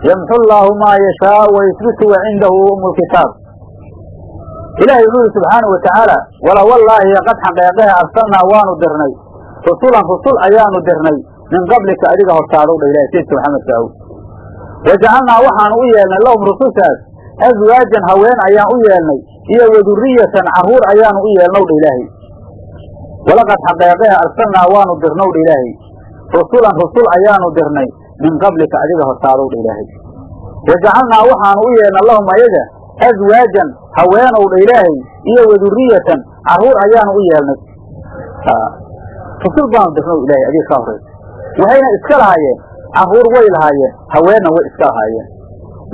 yamxu llaahu maa yashaa wayusbitu wacindahu umu lkitaab ilahay wuxuu yihi subxaanau watacaala wala wallaahi qad xaqeeqehe arsalnaa waanu dirnay rusulan rusul ayaanu dirnay min qablika adiga hortaadow dha ilahay sayidka maxamedka aw wajacalnaa waxaanu u yeelnay lahum rusushaas aswaajan haween ayaan u yeelnay iyo waduriyatan carruur ayaanu u yeelnow dha ilaahay walaqad xaqeeqehe arsalnaa waanu dirnow dha ilaahay rusulan rusul ayaanu dirnay min qablika adiga hortaadow dha ilaahay wajacalnaa waxaanu u yeelnay lahum ayaga aswaajan haweenow dha ilaahay iyo waduriyatan carruur ayaanu u yeelnay rusul baanu dirnow ilahay adiga ka horaysa waxayna iska lahaayeen carruur way lahaayeen haweenna way iska lahaayeen.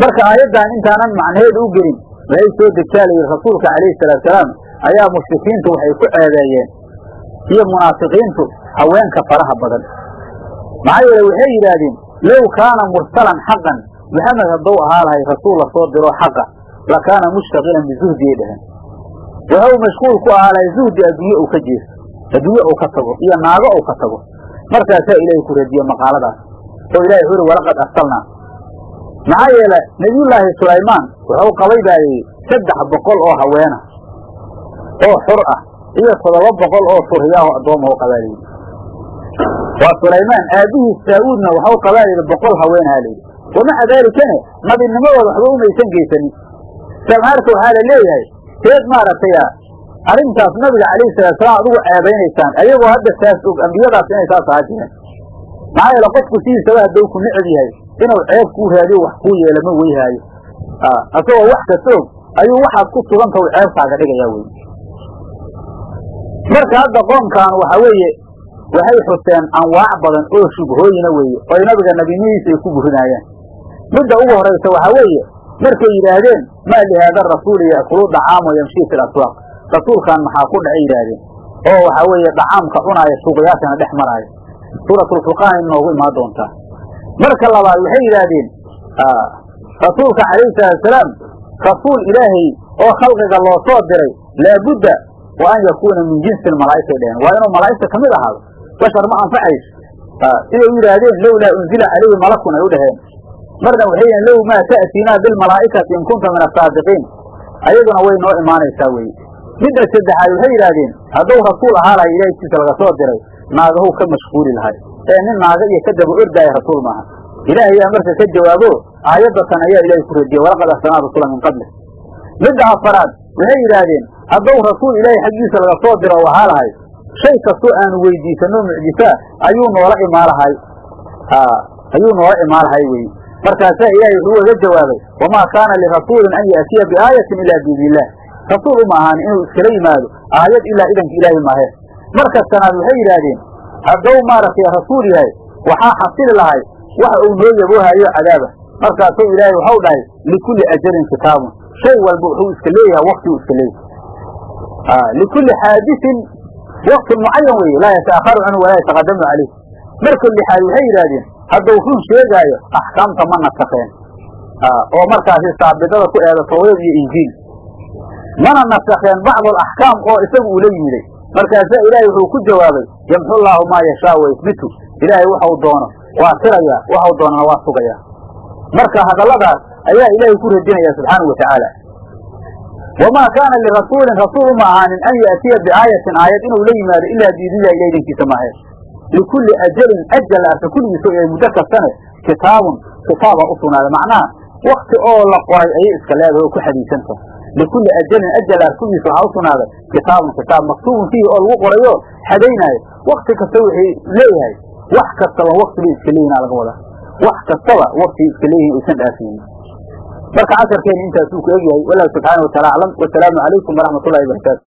Marka aayaddan intaanan macnaheedu u gelin waxay soo dejaalayeen rasuulka calayhi salaatusalaam ayaa mushrikiintu waxay ku ceebeeyeen iyo munaafiqiintu haweenka faraha badan. Maxaa yeele waxay yidhaahdeen low kaana mursalan xaqan maxamed hadduu ahaa lahay rasuul la soo diro xaqa la kaana mushtaqilan bizuhdiyay dheheen waxuu mashquul ku ahaa lahay zuhdi adduunye uu ka jeesto adduunye uu ka tago iyo naago uu ka tago markaasaa ilaahay ku radiye maqaaladaas oo ilahay wuxu uhi walaqad arsalnaa maxaa yeele nebiyullaahi sulaymaan wuxuu qabay baa yidhi saddex boqol oo haweena oo xur ah iyo toddoba boqol oo furhiyaaho addooma u qabaa layidhi waa sulaymaan aabihiis daa'uudna waxau qabaa yidhi boqol haweenaha layidhi. Wamaca daalikane nabinimadooda waxba umaysan geysanin. Samaarka waxaa la leeyahay seed maaragtay arrintaas nabiga calayhi salaatusalaam adigu ceebaynaysaan ayagoo hadda taas og ambiyadaas inay saas ahaa jireen maxaa yeele qofku sidiisaba hadduu ku neceb yahay inuu ceeb kuu raadiyo wax kuu yeela ma weyhaayo. Asagoo wax kasta og ayuu waxaad ku sugantahu ceebkaaga dhigayaa wey marka hadda qoomkan waxa weeye waxay xuseen anwaac badan oo shubhooyina weeye oy nabiga nebinimihiisa ay ku burinaayeen midda ugu horaysa waxaa weeye markay yidhaahdeen maa lihaada rasuuli ya'kulu dacaamo yamshii fi laswaaq rasuulkan maxaa ku dhacay yidhaahdeen? Oo waxaa weeye dacaamka cunaaya suuqyaashana dhex maraayo. Suuratulfurqaan inoogu imaan doontaa. Marka labaad waxay yidhaahdeen rasuulka calayhi salaatusalaam rasuul ilaahay oo khalqiga loo soo diray laabudda wa an yakuuna min jinsi lmalaa'ikay dheheen waa inuu malaa'igta ka mid ahaado bashar ma anfacayso siday u yidhaahdeen lowlaa unzila calayhi malakun ay u dhaheen. Marna waxay yihiin low maa ta'tiinaa bilmalaa'ikati in kunta min asaadiqiin ayaduna way noo imaanaysaa weye midda saddexaad waxay yidhaahdeen hadduu rasuul ahaa lahay ilaahkiisa laga soo diray naagahow ka mashquuli lahay. Ee nin naaga iyo ka daba ordaaya rasuul maaha. Ilaahay yaa marka ka jawaabo aayadatan ayaa ilaahay ku radiyey walaqad arsalnaa rasula min qabli midda afaraad waxay yidhaahdeen hadduu rasuul ilaahay xaggiisa laga soo diro oo ahaa lahay shay kastoo aanu weydiisano mucjisaa ayuu noola imaalahay. Ayuu noola imaalahay weye markaasaa ilaahay wuxuu uga jawaabay wamaa kaana lirasuulin an ya'tiya biaayatin ilaa biidni illaah rasuul uma ahaan inuu iskala yimaado aayad ilaa idanka ilaahay maahe. Markastanaad waxay yidhaahdeen hadduu maaragtay rasuul yahay waxaa xasili lahay wax uu noo yaboohayo cadaaba. Markaasuu ilaahay waxau dhahay likulli ajalin kitaabun. Shay walba wuxuu iska leeyahay waktiuu iska leeyahay. Likulli xaadisin waktin mucayan weeye laa yata'akharu canhu walaa yataqadamu calayh. Marka lixaad waxay yidhaahdeen hadduu run sheegaayo axkaamta ma nasakeen. Oo markaasi saabidada ku eeda tawreed iyo injiil. Mana nasakeen bacdu alaxkaam oo isagu la yimiday markaasaa ilaahay wuxuu ku jawaabay yamxu llaahu maa yashaa wa yusbitu ilaahay waxau doono waa tirayaa waxau doonana waa sugayaa. Marka hadalladaas ayaa ilaahay ku radinaya subxaanau wa tacaala wamaa kaana lirasuulin rasuul uma ahaanin an ya'tiya biaayatin aayad inuu la yimaado ilaa biidnillahi ila idankiisa maahe likulli ajalin ajal arka kulligiisa ee muddo kastane kitaabun kitaaba u sugnaaday macnaha wakti oo la qoray ayay iska leedahay oo ku xadiisantahay likulli ajalin ajal ar kulligiisa waxaa u sugnaaday kitaabun kitaab maktuubun fiihi oo lagu qorayo xadaynaayo wakti kasta waxay leeyahay wax kastaba wakti bay iska leeyihiin laga wadaa wax kastaba wakti iska leeyihiin aysan dhaafaynin marka casharkeena intaasuu ku egyahay wallahu subxaana wa taala aclam. Wasalaamu calaykum waraxmat ullahi wabarakaatu